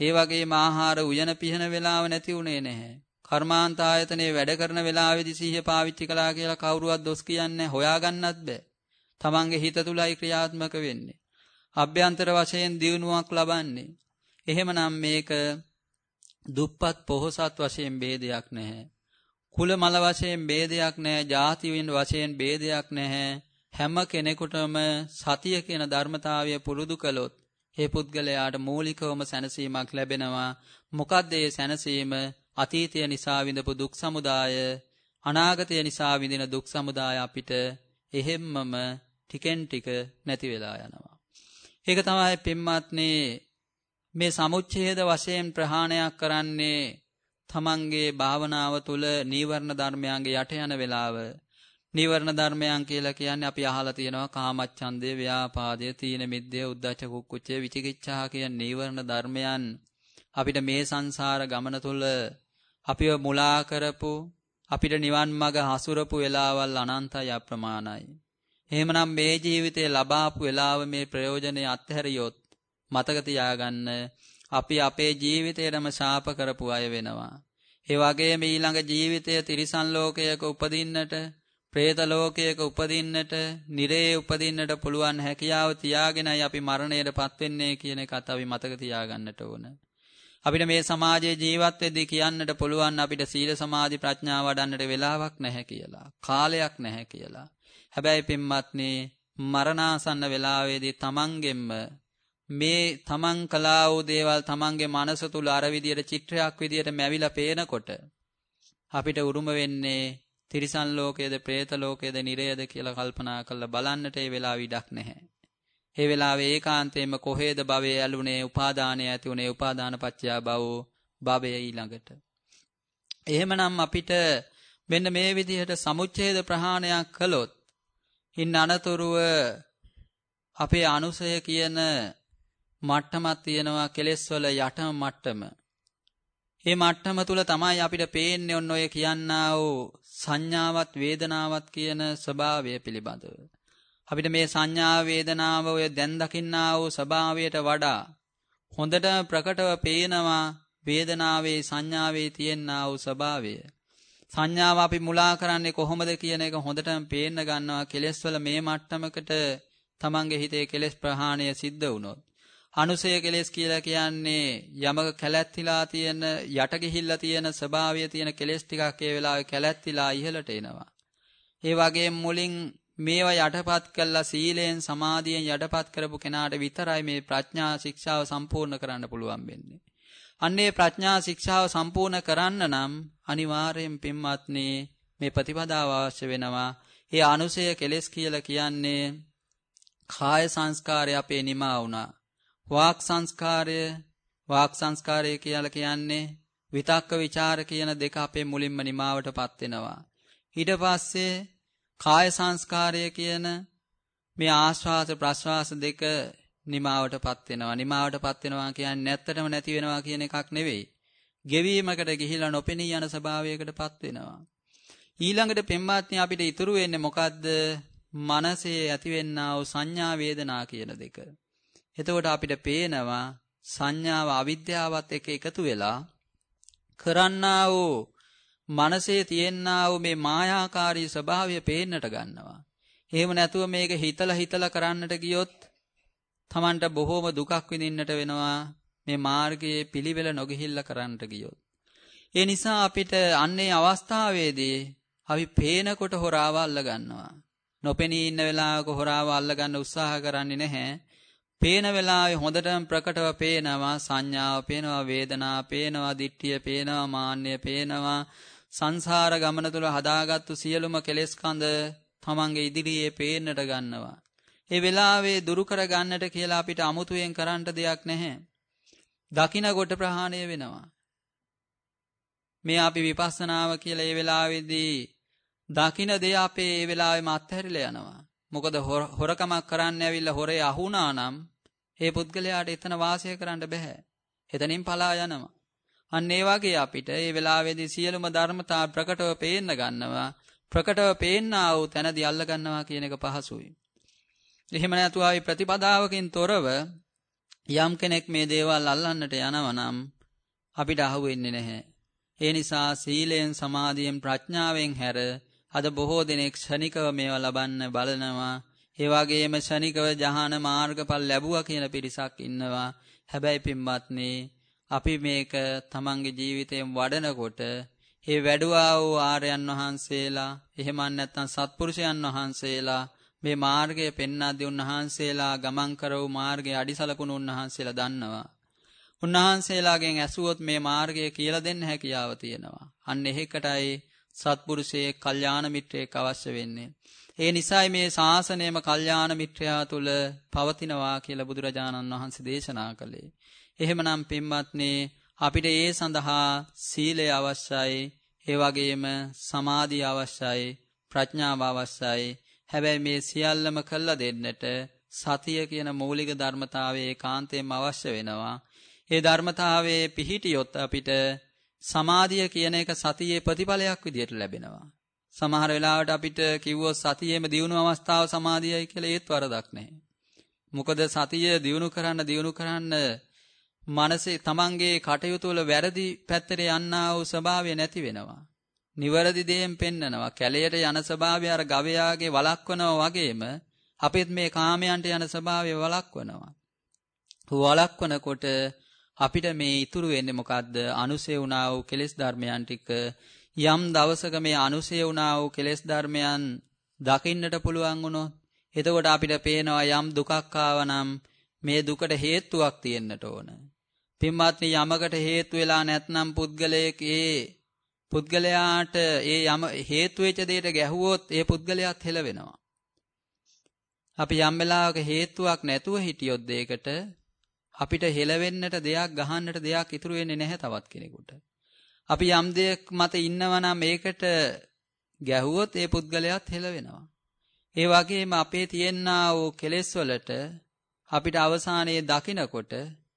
ඒ වගේම ආහාර උයන පිහන වෙලාව නැති වුණේ නැහැ. කර්මාන්ත ආයතනයේ වැඩ කරන වෙලාවේදී සිහිය පාවිච්චි කළා කියලා කවුරුවත් දොස් කියන්නේ හොයාගන්නත් බෑ. තමන්ගේ හිත තුලයි ක්‍රියාත්මක වෙන්නේ. අභ්‍යන්තර වශයෙන් දියුණුවක් ලබන්නේ. එහෙමනම් මේක දුප්පත් පොහොසත් වශයෙන් ભેදයක් නැහැ. කුල මල වශයෙන් ભેදයක් නැහැ. ಜಾති වශයෙන් ભેදයක් නැහැ. හැම කෙනෙකුටම සතිය කියන ධර්මතාවය පුරුදු කළොත් ඒ පුද්ගලයාට මූලිකවම සැනසීමක් ලැබෙනවා. මොකද්ද ඒ සැනසීම? අතීතය නිසා විඳපු දුක් සමුදාය, අනාගතය නිසා විඳින දුක් සමුදාය අපිට එහෙම්මම ටිකෙන් ටික නැති වෙලා යනවා. ඒක තමයි පින්වත්නි මේ සමුච්ඡේද වශයෙන් ප්‍රහාණයක් කරන්නේ තමන්ගේ භාවනාව තුළ නීවරණ ධර්මයන්ගේ යට යන වෙලාව නීවරණ ධර්මයන් කියලා කියන්නේ අපි අහලා තියෙනවා කාමච්ඡන්දේ ව්‍යාපාදේ තීන මිද්දේ උද්ධච්ච කුක්කුච්චේ විචිකිච්ඡා කියන නීවරණ ධර්මයන් අපිට මේ සංසාර ගමන තුළ අපිව මුලා කරපු අපිට නිවන් මඟ හසුරපු වෙලාවල් අනන්තයි අප්‍රමාණයි. එහෙමනම් මේ ජීවිතේ ලබාපු වෙලාව මේ ප්‍රයෝජනේ අත්හැරියොත් මතක තියාගන්න අපි අපේ ජීවිතේටම ශාප කරපු අය වෙනවා. ඒ වගේම ඊළඟ ජීවිතය තිරිසන් ලෝකයක උපදින්නට, പ്രേත ලෝකයක උපදින්නට, නිරේ උපදින්නට පුළුවන් හැකියාව තියාගෙනයි අපි මරණයටපත් වෙන්නේ කියන එකත් අපි මතක තියාගන්නට ඕන. අපිට මේ සමාජයේ ජීවත් වෙද්දී කියන්නට පුළුවන් අපිට සීල සමාධි ප්‍රඥා වඩන්නට වෙලාවක් නැහැ කියලා. කාලයක් නැහැ කියලා. හැබැයි පින්වත්නි මරණාසන්න වෙලාවේදී තමන්ගෙන්ම මේ තමන් කළා වූ දේවල් තමන්ගේ මනස තුල අර විදියට චිත්‍රයක් විදියට මැවිලා පේනකොට අපිට උරුම වෙන්නේ තිරිසන් ලෝකයේද പ്രേත ලෝකයේද නිරයද කියලා කල්පනා කරලා බලන්නට ඒ වෙලාව ඉඩක් නැහැ. ඒ වෙලාවේ ඒකාන්තයෙන්ම කොහේද භවයේ ඇලුනේ උපාදානය ඇති උනේ උපාදාන පත්‍යා භව භවය ඊළඟට. එහෙමනම් අපිට මෙන්න මේ විදිහට සමුච්ඡේද ප්‍රහාණයක් කළොත් ඉන්න අනතුරුව අපේ අනුසය කියන මට්ටමක් තියෙනවා කෙලෙස් වල යටම මට්ටම. මේ මට්ටම තුල තමයි අපිට පේන්නේ ඔන්න ඔය කියන්නා වූ සංඥාවත් වේදනාවත් කියන ස්වභාවය පිළිබඳව. අපිට මේ සංඥා වේදනාව ඔය දැන් දකින්නා වූ ස්වභාවයට වඩා හොඳට ප්‍රකටව පේනවා වේදනාවේ සංඥාවේ තියෙනා වූ ස්වභාවය. සංඥාව අපි මුලා කරන්නේ කොහොමද කියන එක හොඳටම පේන්න ගන්නවා කෙලෙස් වල මේ මට්ටමකට තමන්ගේ හිතේ කෙලෙස් ප්‍රහාණය සිද්ධ වුණොත්. අනුසය කෙලෙස් කියලා කියන්නේ යමක කැලැත්තිලා තියෙන යට ගිහිල්ලා තියෙන ස්වභාවය තියෙන කෙලෙස් ටිකක් ඒ වෙලාවේ කැලැත්තිලා ඉහළට එනවා. ඒ වගේම මුලින් මේවා යටපත් කළා සීලයෙන් සමාධියෙන් යටපත් කරපු කෙනාට විතරයි මේ ප්‍රඥා ශික්ෂාව සම්පූර්ණ කරන්න පුළුවන් වෙන්නේ. අන්නේ ප්‍රඥා ශික්ෂාව සම්පූර්ණ කරන්න නම් අනිවාර්යෙන් පින්වත්නි මේ ප්‍රතිපදාව අවශ්‍ය වෙනවා. ඒ අනුසය කෙලෙස් කියලා කියන්නේ කාය සංස්කාරය අපේ නිමා වුණා. වාක් සංස්කාරය වාක් සංස්කාරය කියලා කියන්නේ විතක්ක ਵਿਚාර කියන දෙක අපේ මුලින්ම නිමාවටපත් වෙනවා. ඊට පස්සේ කාය සංස්කාරය කියන මේ ආශ්වාස ප්‍රශ්වාස දෙක නිමාවටපත් වෙනවා. නිමාවටපත් වෙනවා කියන්නේ නැත්තටම නැති වෙනවා කියන එකක් නෙවෙයි. ගෙවීමකට ගිහිලා නොපෙනී යන ස්වභාවයකටපත් වෙනවා. ඊළඟට පෙම්මාත්නි අපිට ඉතුරු වෙන්නේ මොකද්ද? මනසේ ඇතිවෙන්නා වූ සංඥා වේදනා කියන දෙක. එතකොට අපිට පේනවා සංඥාව අවිද්‍යාවත් එක්ක එකතු වෙලා කරන්නා වූ මනසේ තියෙනා වූ මේ මායාකාරී ස්වභාවය පේන්නට ගන්නවා. එහෙම නැතුව මේක හිතලා හිතලා කරන්නට ගියොත් Tamanට බොහෝම දුකක් විඳින්නට වෙනවා. මේ මාර්ගයේ පිළිවෙල නොගිහිල්ලා කරන්නට ගියොත්. ඒ නිසා අපිට අන්නේ අවස්ථාවේදී අපි පේනකොට හොරාව අල්ල ගන්නවා. නොපෙනී ඉන්න වෙලාවක හොරාව අල්ල ගන්න උත්සාහ කරන්නේ නැහැ. පේන වෙලාවේ හොඳටම ප්‍රකටව පේනවා සංඥාව පේනවා වේදනා පේනවා දිට්ඨිය පේනවා මාන්නය පේනවා සංසාර ගමන තුල හදාගත්තු සියලුම කෙලෙස් කඳ තමන්ගේ ඉදිරියේ පේන්නට ගන්නවා. ඒ වෙලාවේ දුරු කර ගන්නට කියලා අපිට අමුතුවෙන් කරන්න දෙයක් නැහැ. දකින කොට ප්‍රහාණය වෙනවා. මේ අපි විපස්සනාව කියලා ඒ වෙලාවේදී දකින දේ අපේ ඒ වෙලාවෙම අත්හැරිලා යනවා. මොකද හොරකමක් කරන්න ඇවිල්ලා හොරේ අහුණා නම් ඒ පුද්ගලයාට එතන වාසය කරන්න බෑ. එතනින් පලා යනවා. අන්න ඒ වගේ අපිට ඒ වෙලාවේදී සියලුම ධර්මතා ප්‍රකටව පේන්න ගන්නවා. ප්‍රකටව පේන්නා වූ තැනදී අල්ල ගන්නවා කියන එක පහසුයි. එහෙම නැතුව ආයි ප්‍රතිපදාවකින් තොරව යම් කෙනෙක් මේ දේවල් අල්ලන්නට යනවා නම් අපිට අහුවෙන්නේ නැහැ. ඒ නිසා සීලයෙන් සමාධියෙන් ප්‍රඥාවෙන් හැර අද බොහෝ දෙනෙක් ක්ෂණිකව මේවා ලබන්න බලනවා. ඒ වගේම ක්ෂණිකව ජහන මාර්ගඵල ලැබුවා කියන පිරිසක් ඉන්නවා. හැබැයි පින්වත්නි අපි මේක තමන්ගේ ජීවිතයෙන් වඩනකොට ඒ වැඩුවා වූ ආර්යයන් වහන්සේලා එහෙම නැත්නම් සත්පුරුෂයන් වහන්සේලා මේ මාර්ගය පෙන්වා දී උන්වහන්සේලා ගමන් කරව මාර්ගයේ අඩිසලකුණු උන්වහන්සේලා දන්නවා. උන්වහන්සේලාගෙන් ඇසුවොත් මේ මාර්ගය කියලා දෙන්න හැකියාව තියෙනවා. අන්න එහෙකටයි සත්පුරුෂයේ කල්යාණ මිත්‍රයෙක් අවශ්‍ය වෙන්නේ. ඒ නිසයි මේ ශාසනයම කල්යාණ මිත්‍රයා තුල පවතිනවා කියලා බුදුරජාණන් වහන්සේ දේශනා කළේ. එහෙමනම් පින්වත්නි අපිට ඒ සඳහා සීලය අවශ්‍යයි. ඒ වගේම සමාධිය අවශ්‍යයි. ප්‍රඥාව අවශ්‍යයි. හැබැයි මේ සියල්ලම කළා දෙන්නට සතිය කියන මූලික ධර්මතාවය ඒකාන්තයෙන්ම අවශ්‍ය වෙනවා. ඒ ධර්මතාවයේ පිහිටියොත් අපිට සමාධිය කියන එක සතියේ ප්‍රතිඵලයක් විදියට ලැබෙනවා. සමහර වෙලාවට අපිට කිව්වොත් සතියේම දියුණු අවස්ථාව සමාධියයි කියලා ඒත් වරදක් නැහැ. මොකද සතිය දියුණු කරන්න දියුණු කරන්න මනසේ තමන්ගේ කටයුතු වල වැරදි පැත්තට යන්නා වූ ස්වභාවය නැති වෙනවා. නිවැරදි දේෙන් පෙන්නනවා. කැලයට යන ස්වභාවය අර ගවයාගේ වළක්වනවා වගේම අපිත් මේ කාමයන්ට යන ස්වභාවය වළක්වනවා. වළක්වනකොට අපිට මේ ඉතුරු වෙන්නේ මොකද්ද? අනුසය වුණා වූ කෙලෙස් ධර්මයන් ටික යම් දවසක මේ අනුසය වුණා වූ කෙලෙස් ධර්මයන් දකින්නට පුළුවන් වුණොත් එතකොට අපිට පේනවා යම් දුකක් ආවනම් මේ දුකට හේතුවක් තියෙන්නට ඕන. පින්වත්නි යමකට හේතු වෙලා නැත්නම් පුද්ගලයෙක් ඒ පුද්ගලයාට ඒ යම හේතු වෙච්ච දෙයට ගැහුවොත් ඒ පුද්ගලයාත් හෙලවෙනවා. අපි යම් වෙලාවක හේතුවක් නැතුව හිටියොත් දෙයකට අපිට හෙලවෙන්නට දෙයක් ගහන්නට දෙයක් ඉතුරු වෙන්නේ නැහැ තවත් කෙනෙකුට. අපි යම් දෙයක් මත ඉන්නවා නම් ඒකට ගැහුවොත් ඒ පුද්ගලයාත් හෙලවෙනවා. ඒ වගේම අපේ තියෙනා වූ කෙලෙස් වලට අපිට අවසානයේ දකිනකොට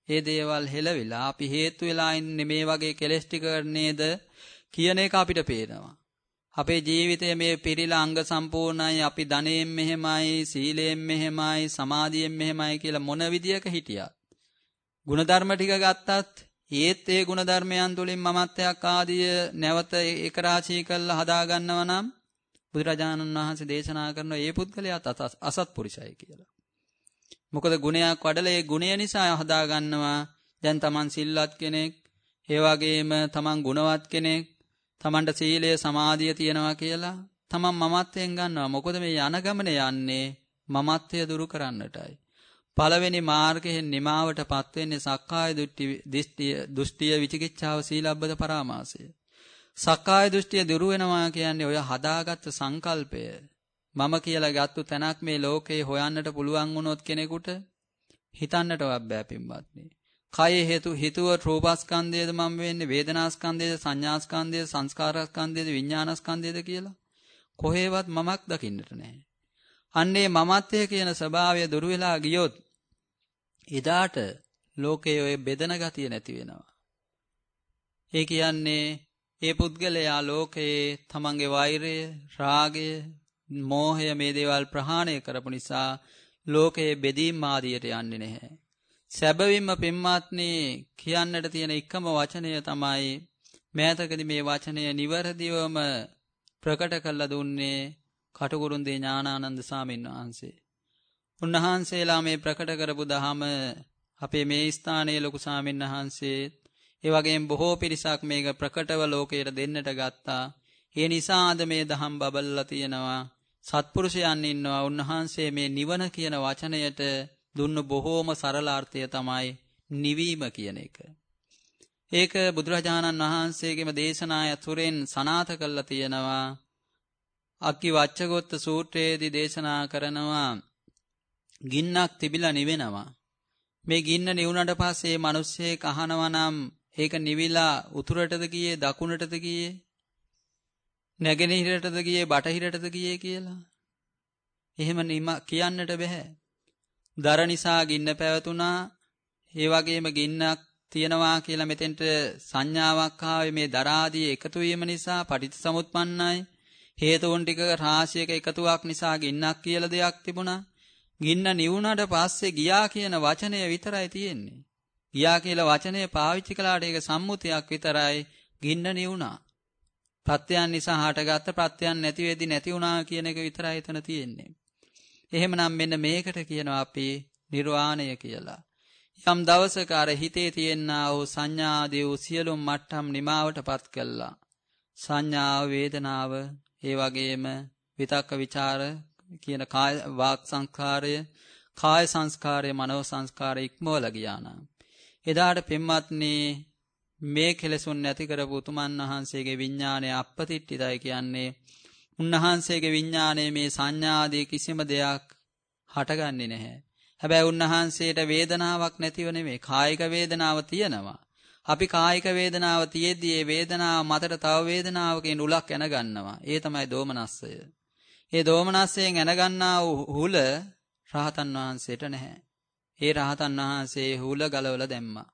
මේ දේවල් හෙලවිලා අපි හේතු වෙලා ඉන්නේ මේ වගේ කෙලෙස් ටික නේද කියන එක අපිට පේනවා. අපේ ජීවිතය මේ පිරිලා අංග සම්පූර්ණයි අපි ධනයෙන් මෙහෙමයි සීලයෙන් මෙහෙමයි සමාධියෙන් මෙහෙමයි කියලා මොන විදියක හිටියත් ಗುಣධර්ම ටික ගත්තත් ඒත් ඒ ಗುಣධර්මයන් තුලින් මමත්වයක් ආදිය නැවත ඒක රාශී කරලා හදා ගන්නවා නම් බුදුරජාණන් වහන්සේ දේශනා කරන ඒ පුද්ගලයාත් අසත්පුරුෂයි කියලා. මොකද ගුණයක් වඩලා ඒ ගුණය නිසා හදා ගන්නවා දැන් Taman සිල්වත් කෙනෙක් ඒ වගේම Taman ගුණවත් කෙනෙක් Tamanට සීලය සමාධිය තියෙනවා කියලා Taman මමත්වයෙන් ගන්නවා. මොකද මේ යන ගමන යන්නේ මමත්වය දුරු කරන්නටයි. පළවෙනි මාර්ගයෙන් නිමාවටපත් වෙන්නේ සක්කාය දෘෂ්ටි දෘෂ්ටිය විචිකිච්ඡාව සීලබ්බත පරාමාසය. සක්කාය දෘෂ්ටිය දුරු වෙනවා කියන්නේ ඔය හදාගත්ත සංකල්පය. මම කියලා ගත්තු තැනක් මේ ලෝකේ හොයන්නට පුළුවන් වුණොත් කෙනෙකුට හිතන්නටවත් බෑ පින්වත්නි. කය හේතු හිතුව රූපස්කන්ධයද මම වෙන්නේ වේදනාස්කන්ධයද සංඥාස්කන්ධයද සංස්කාරස්කන්ධයද විඥානස්කන්ධයද කියලා කොහේවත් මමක් දකින්නට නැහැ. අන්නේ මමත්වය කියන ස්වභාවය දුරු වෙලා ගියොත් එදාට ලෝකයේ ඔය බෙදන ගතිය නැති වෙනවා. ඒ කියන්නේ ඒ පුද්ගලයා ලෝකයේ තමන්ගේ වෛරය, රාගය, මෝහය මේ දේවල් ප්‍රහාණය කරපු නිසා ලෝකයේ බෙදීම් ආදියට යන්නේ නැහැ. සැබවින්ම පින්මාත්නි කියන්නට තියෙන එකම වචනය තමයි මෑතකදී මේ වචනය නිවැරදිවම ප්‍රකට කළා දුන්නේ කටුකුරුන්දේ ඥානානන්ද සාමින් වහන්සේ. උන්වහන්සේලා මේ ප්‍රකට කරපු දහම අපේ මේ ස්ථානයේ ලොකු සාමින් වහන්සේ ඒ වගේම බොහෝ පිරිසක් මේක ප්‍රකටව ලෝකයට දෙන්නට ගත්තා. ඒ නිසා අද මේ දහම් බබල්ලා තියෙනවා. සත්පුරුෂයන් ඉන්නවා. උන්වහන්සේ මේ නිවන කියන වචනයට දුන්න බොහෝම සරලාර්ථය තමයි නිවීම කියන එක. ඒක බුදුරජාණන් වහන්සේගේම දේශනා ඇතුරෙන් සනාත කළා තියෙනවා. අක්කි වච්චගොත්ත සූත්‍රයේදී දේශනා කරනවා ගින්නක් තිබිලා නිවෙනවා. මේ ගින්න නිවුනට පස්සේ මිනිස්සෙක් අහනවා නම් ඒක නිවිලා උතුරටද ගියේ දකුණටද ගියේ නැගෙනහිරටද ගියේ බටහිරටද ගියේ කියලා. එහෙම නිම කියන්නට බෑ. දර නිසා ගින්න පැවතුනා. ඒ වගේම ගින්නක් තියනවා කියලා මෙතෙන්ට සංඥාවක් ආවේ මේ දරාදී එකතු වීම නිසා පටිච්චසමුප්පන්නයි. හේතුන් ටික රාශියක එකතුවක් නිසා ගින්නක් කියලා දෙයක් තිබුණා. ගින්න නිවුණාට පස්සේ ගියා කියන වචනය විතරයි තියෙන්නේ. ගියා කියලා වචනය පාවිච්චි කළාට ඒක සම්මුතියක් විතරයි. ගින්න නිවුණා. ප්‍රත්‍යයන් නිසා හටගත්ත ප්‍රත්‍යයන් නැති වෙදි නැති වුණා කියන එක විතරයි එතන තියෙන්නේ. එහෙමනම් මෙන්න මේකට කියනවා අපි නිර්වාණය කියලා. යම් දවසක අර හිතේ තියෙනා වූ සංඥා ආදී වූ සියලුම මට්ටම් නිමාවටපත් කළා. සංඥාව වේදනාව ඒ වගේම විතක්ක ਵਿਚාර කියන කාය වාක් සංස්කාරය කාය සංස්කාරය මනෝ සංස්කාරය ඉක්මවල ගියානම් එදාට පින්වත්නි මේ කෙලෙසුන් නැති කරපු උතුමන් වහන්සේගේ විඥානය අපපතිට්ඨිතයි කියන්නේ උන්වහන්සේගේ විඥානයේ මේ සංඥාදී කිසිම දෙයක් හටගන්නේ නැහැ. හැබැයි උන්වහන්සේට වේදනාවක් නැතිව නෙමෙයි කායික වේදනාව තියෙනවා. අපි කායික වේදනාව තියෙද්දි ඒ වේදනාව මතට තව වේදනාවකින් උලක් එන ගන්නවා. ඒ තමයි දෝමනස්සය. ඒ දෝමනස්සයෙන් එන ගන්නා හුල රහතන් වහන්සේට නැහැ. ඒ රහතන් වහන්සේ හුල ගලවලා දැම්මා.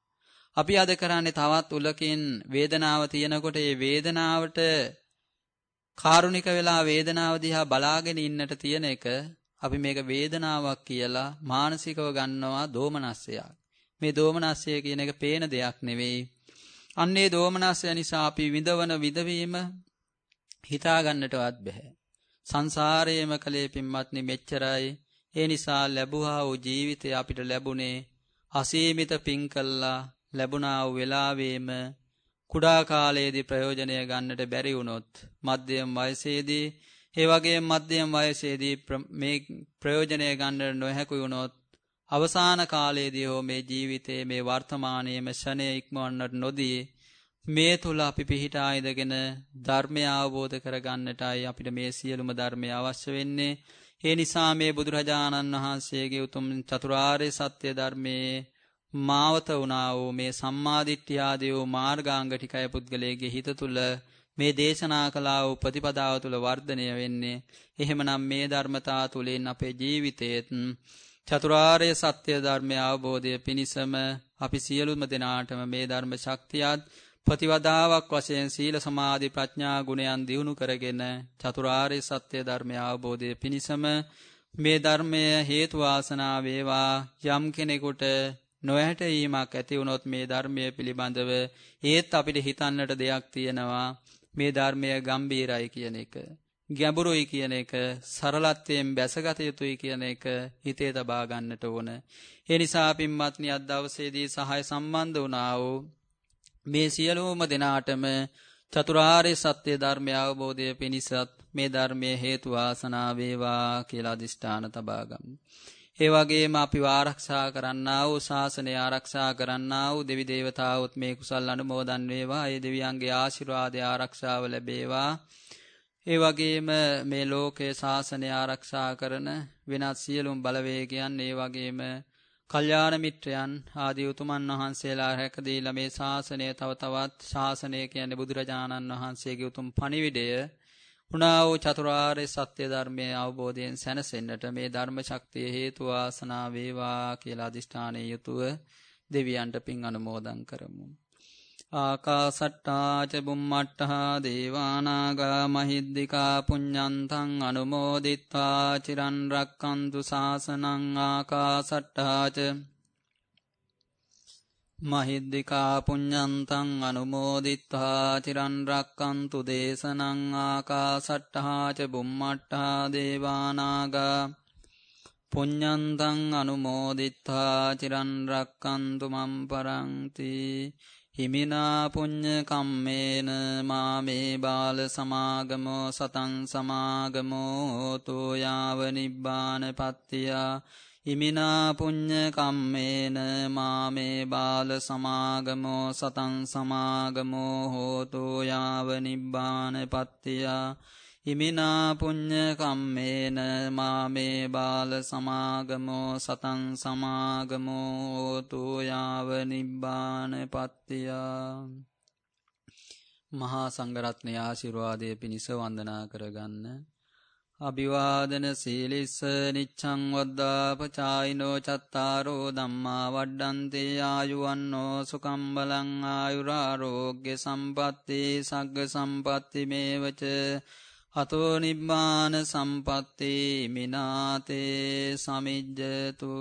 අපි අද කරන්නේ තවත් උලකින් වේදනාව තියෙනකොට ඒ වේදනාවට කාරුණික වෙලා වේදනාව දිහා බලාගෙන ඉන්නට තියෙන එක අපි මේක වේදනාවක් කියලා මානසිකව ගන්නවා දෝමනස්සයක්. මේ දෝමනස්සය කියන එක පේන දෙයක් නෙවෙයි. අන්නේ දෝමනස්සය නිසා අපි විඳවන විදවීම හිතා ගන්නටවත් බෑ. සංසාරයේම කලේ පින්වත්නි මෙච්චරයි. ඒ නිසා ලැබුවා වූ ජීවිතය අපිට ලැබුණේ අසීමිත පින් කළා ලැබුණා වූ වෙලාවෙම කුඩා කාලයේදී ප්‍රයෝජනය ගන්නට බැරි වුණොත් මධ්‍යම වයසේදී ඒ වගේම මධ්‍යම වයසේදී මේ ප්‍රයෝජනය ගන්නට නොහැකි වුණොත් අවසාන කාලයේදී හෝ මේ ජීවිතයේ මේ වර්තමානයේම ෂණය ඉක්මවන්නට නොදී මේ තුල අපි පිහිටා ඉඳගෙන ධර්මය අවබෝධ කරගන්නටයි අපිට මේ සියලුම ධර්මය අවශ්‍ය වෙන්නේ. ඒ නිසා මේ බුදුරජාණන් වහන්සේගේ උතුම් චතුරාර්ය සත්‍ය ධර්මයේ මාවත වුණා වූ මේ සම්මාදිට්ඨිය ආදී වූ මාර්ගාංග ටිකයි පුද්ගලයාගේ හිත තුල මේ දේශනා කළා වූ ප්‍රතිපදාව තුල වර්ධනය වෙන්නේ. එහෙමනම් මේ ධර්මතා තුලින් අපේ ජීවිතයේත් චතුරාර්ය සත්‍ය ධර්මය අවබෝධය පිණිසම අපි සියලුම දෙනාටම මේ ධර්ම ශක්තියත් ප්‍රතිවදාවක් වශයෙන් සීල සමාධි ප්‍රඥා ගුණයන් දියුණු කරගෙන චතුරාර්ය සත්‍ය ධර්මය අවබෝධය පිණිසම මේ ධර්මය හේතු වාසනා වේවා යම් කෙනෙකුට නොහැටීමක් ඇති වුණොත් මේ ධර්මය පිළිබඳව ඒත් අපිට හිතන්නට දෙයක් තියෙනවා මේ ධර්මය ගම්බීරයි කියන එක ගැඹුරුයි කියන එක සරලත්වයෙන් බැසගත යුතුයි කියන එක හිතේ තබා ගන්නට ඕන. ඒ නිසා පින්වත්නි අද දවසේදී සහාය සම්බන්ධ වුණා වූ මේ සියලුම දෙනාටම චතුරාර්ය සත්‍ය ධර්මය අවබෝධය පිණිසත් මේ ධර්මයේ හේතු වාසනා වේවා කියලා අදිෂ්ඨාන තබා ගමු. ඒ වගේම අපිව ආරක්ෂා කරන්නා වූ ශාසනය ආරක්ෂා කරන්නා වූ දෙවි දේවතාවුත් මේ කුසල් අනුමෝදන් වේවා. ඒ දෙවියන්ගේ ආශිර්වාදය ආරක්ෂාව ලැබේවා. ඒ වගේම මේ ලෝකයේ ශාසනය ආරක්ෂා කරන වෙනත් සියලුම බලවේගයන් ඒ වගේම කල්යාණ මිත්‍රයන් ආදී උතුමන් වහන්සේලා රැකදීලා මේ ශාසනය තව තවත් ශාසනය කියන්නේ බුදුරජාණන් වහන්සේගේ උතුම් පණිවිඩය උනා වූ චතුරාර්ය සත්‍ය ධර්මයේ අවබෝධයෙන් සැනසෙන්නට මේ ධර්ම ශක්තිය හේතු වාසනා වේවා කියලා අදිෂ්ඨානයේ යුතුව දෙවියන්ට පින් අනුමෝදන් කරමු. ආකාසට්ටාච බුම්මට්ටහා දේවානාගා මහිද්දිකා පුඤ්ඤන්තං අනුමෝදිත්වා චිරන් රැක්කන්තු ශාසනං ආකාසට්ටාච මහිද්దికා පුඤ්ඤන්තං අනුමෝදිත්වා චිරන් රැක්කන්තු දේශනං ආකාසට්ටහාච බුම්මට්ටහා දේවානාගා පුඤ්ඤන්තං අනුමෝදිත්වා චිරන් රැක්කන්තු මම් පරන්ති හිමිනා පුඤ්ඤ කම්මේන මාමේ බාල සමාගමෝ සතං සමාගමෝ තෝ යාව නිබ්බාන පත්තියා හිමිනා පුඤ්ඤ කම්මේන මාමේ බාල සමාගමෝ සතං සමාගමෝ හෝතු යාව නිබ්බාන පත්තියා. හිමිනා පුඤ්ඤ කම්මේන මාමේ බාල සමාගමෝ සතං සමාගමෝ තුයාව නිබ්බාන පත්තියා. මහා සංඝරත්නය ආශිර්වාදයේ පිණිස වන්දනා කරගන්න. අභිවාදන සීලිස්ස නිච්ඡං වද්දාපචායිනෝ චත්තාරෝ ධම්මා වඩ්ඩන්තේ ආයුවන්නෝ සුකම් බලං ආයුරාරෝග්‍ය සම්පatti සග්ග සම්පatti මේවච අතෝ නිබ්බාන සම්පත්තේ මිනාතේ සමිජ්ජතු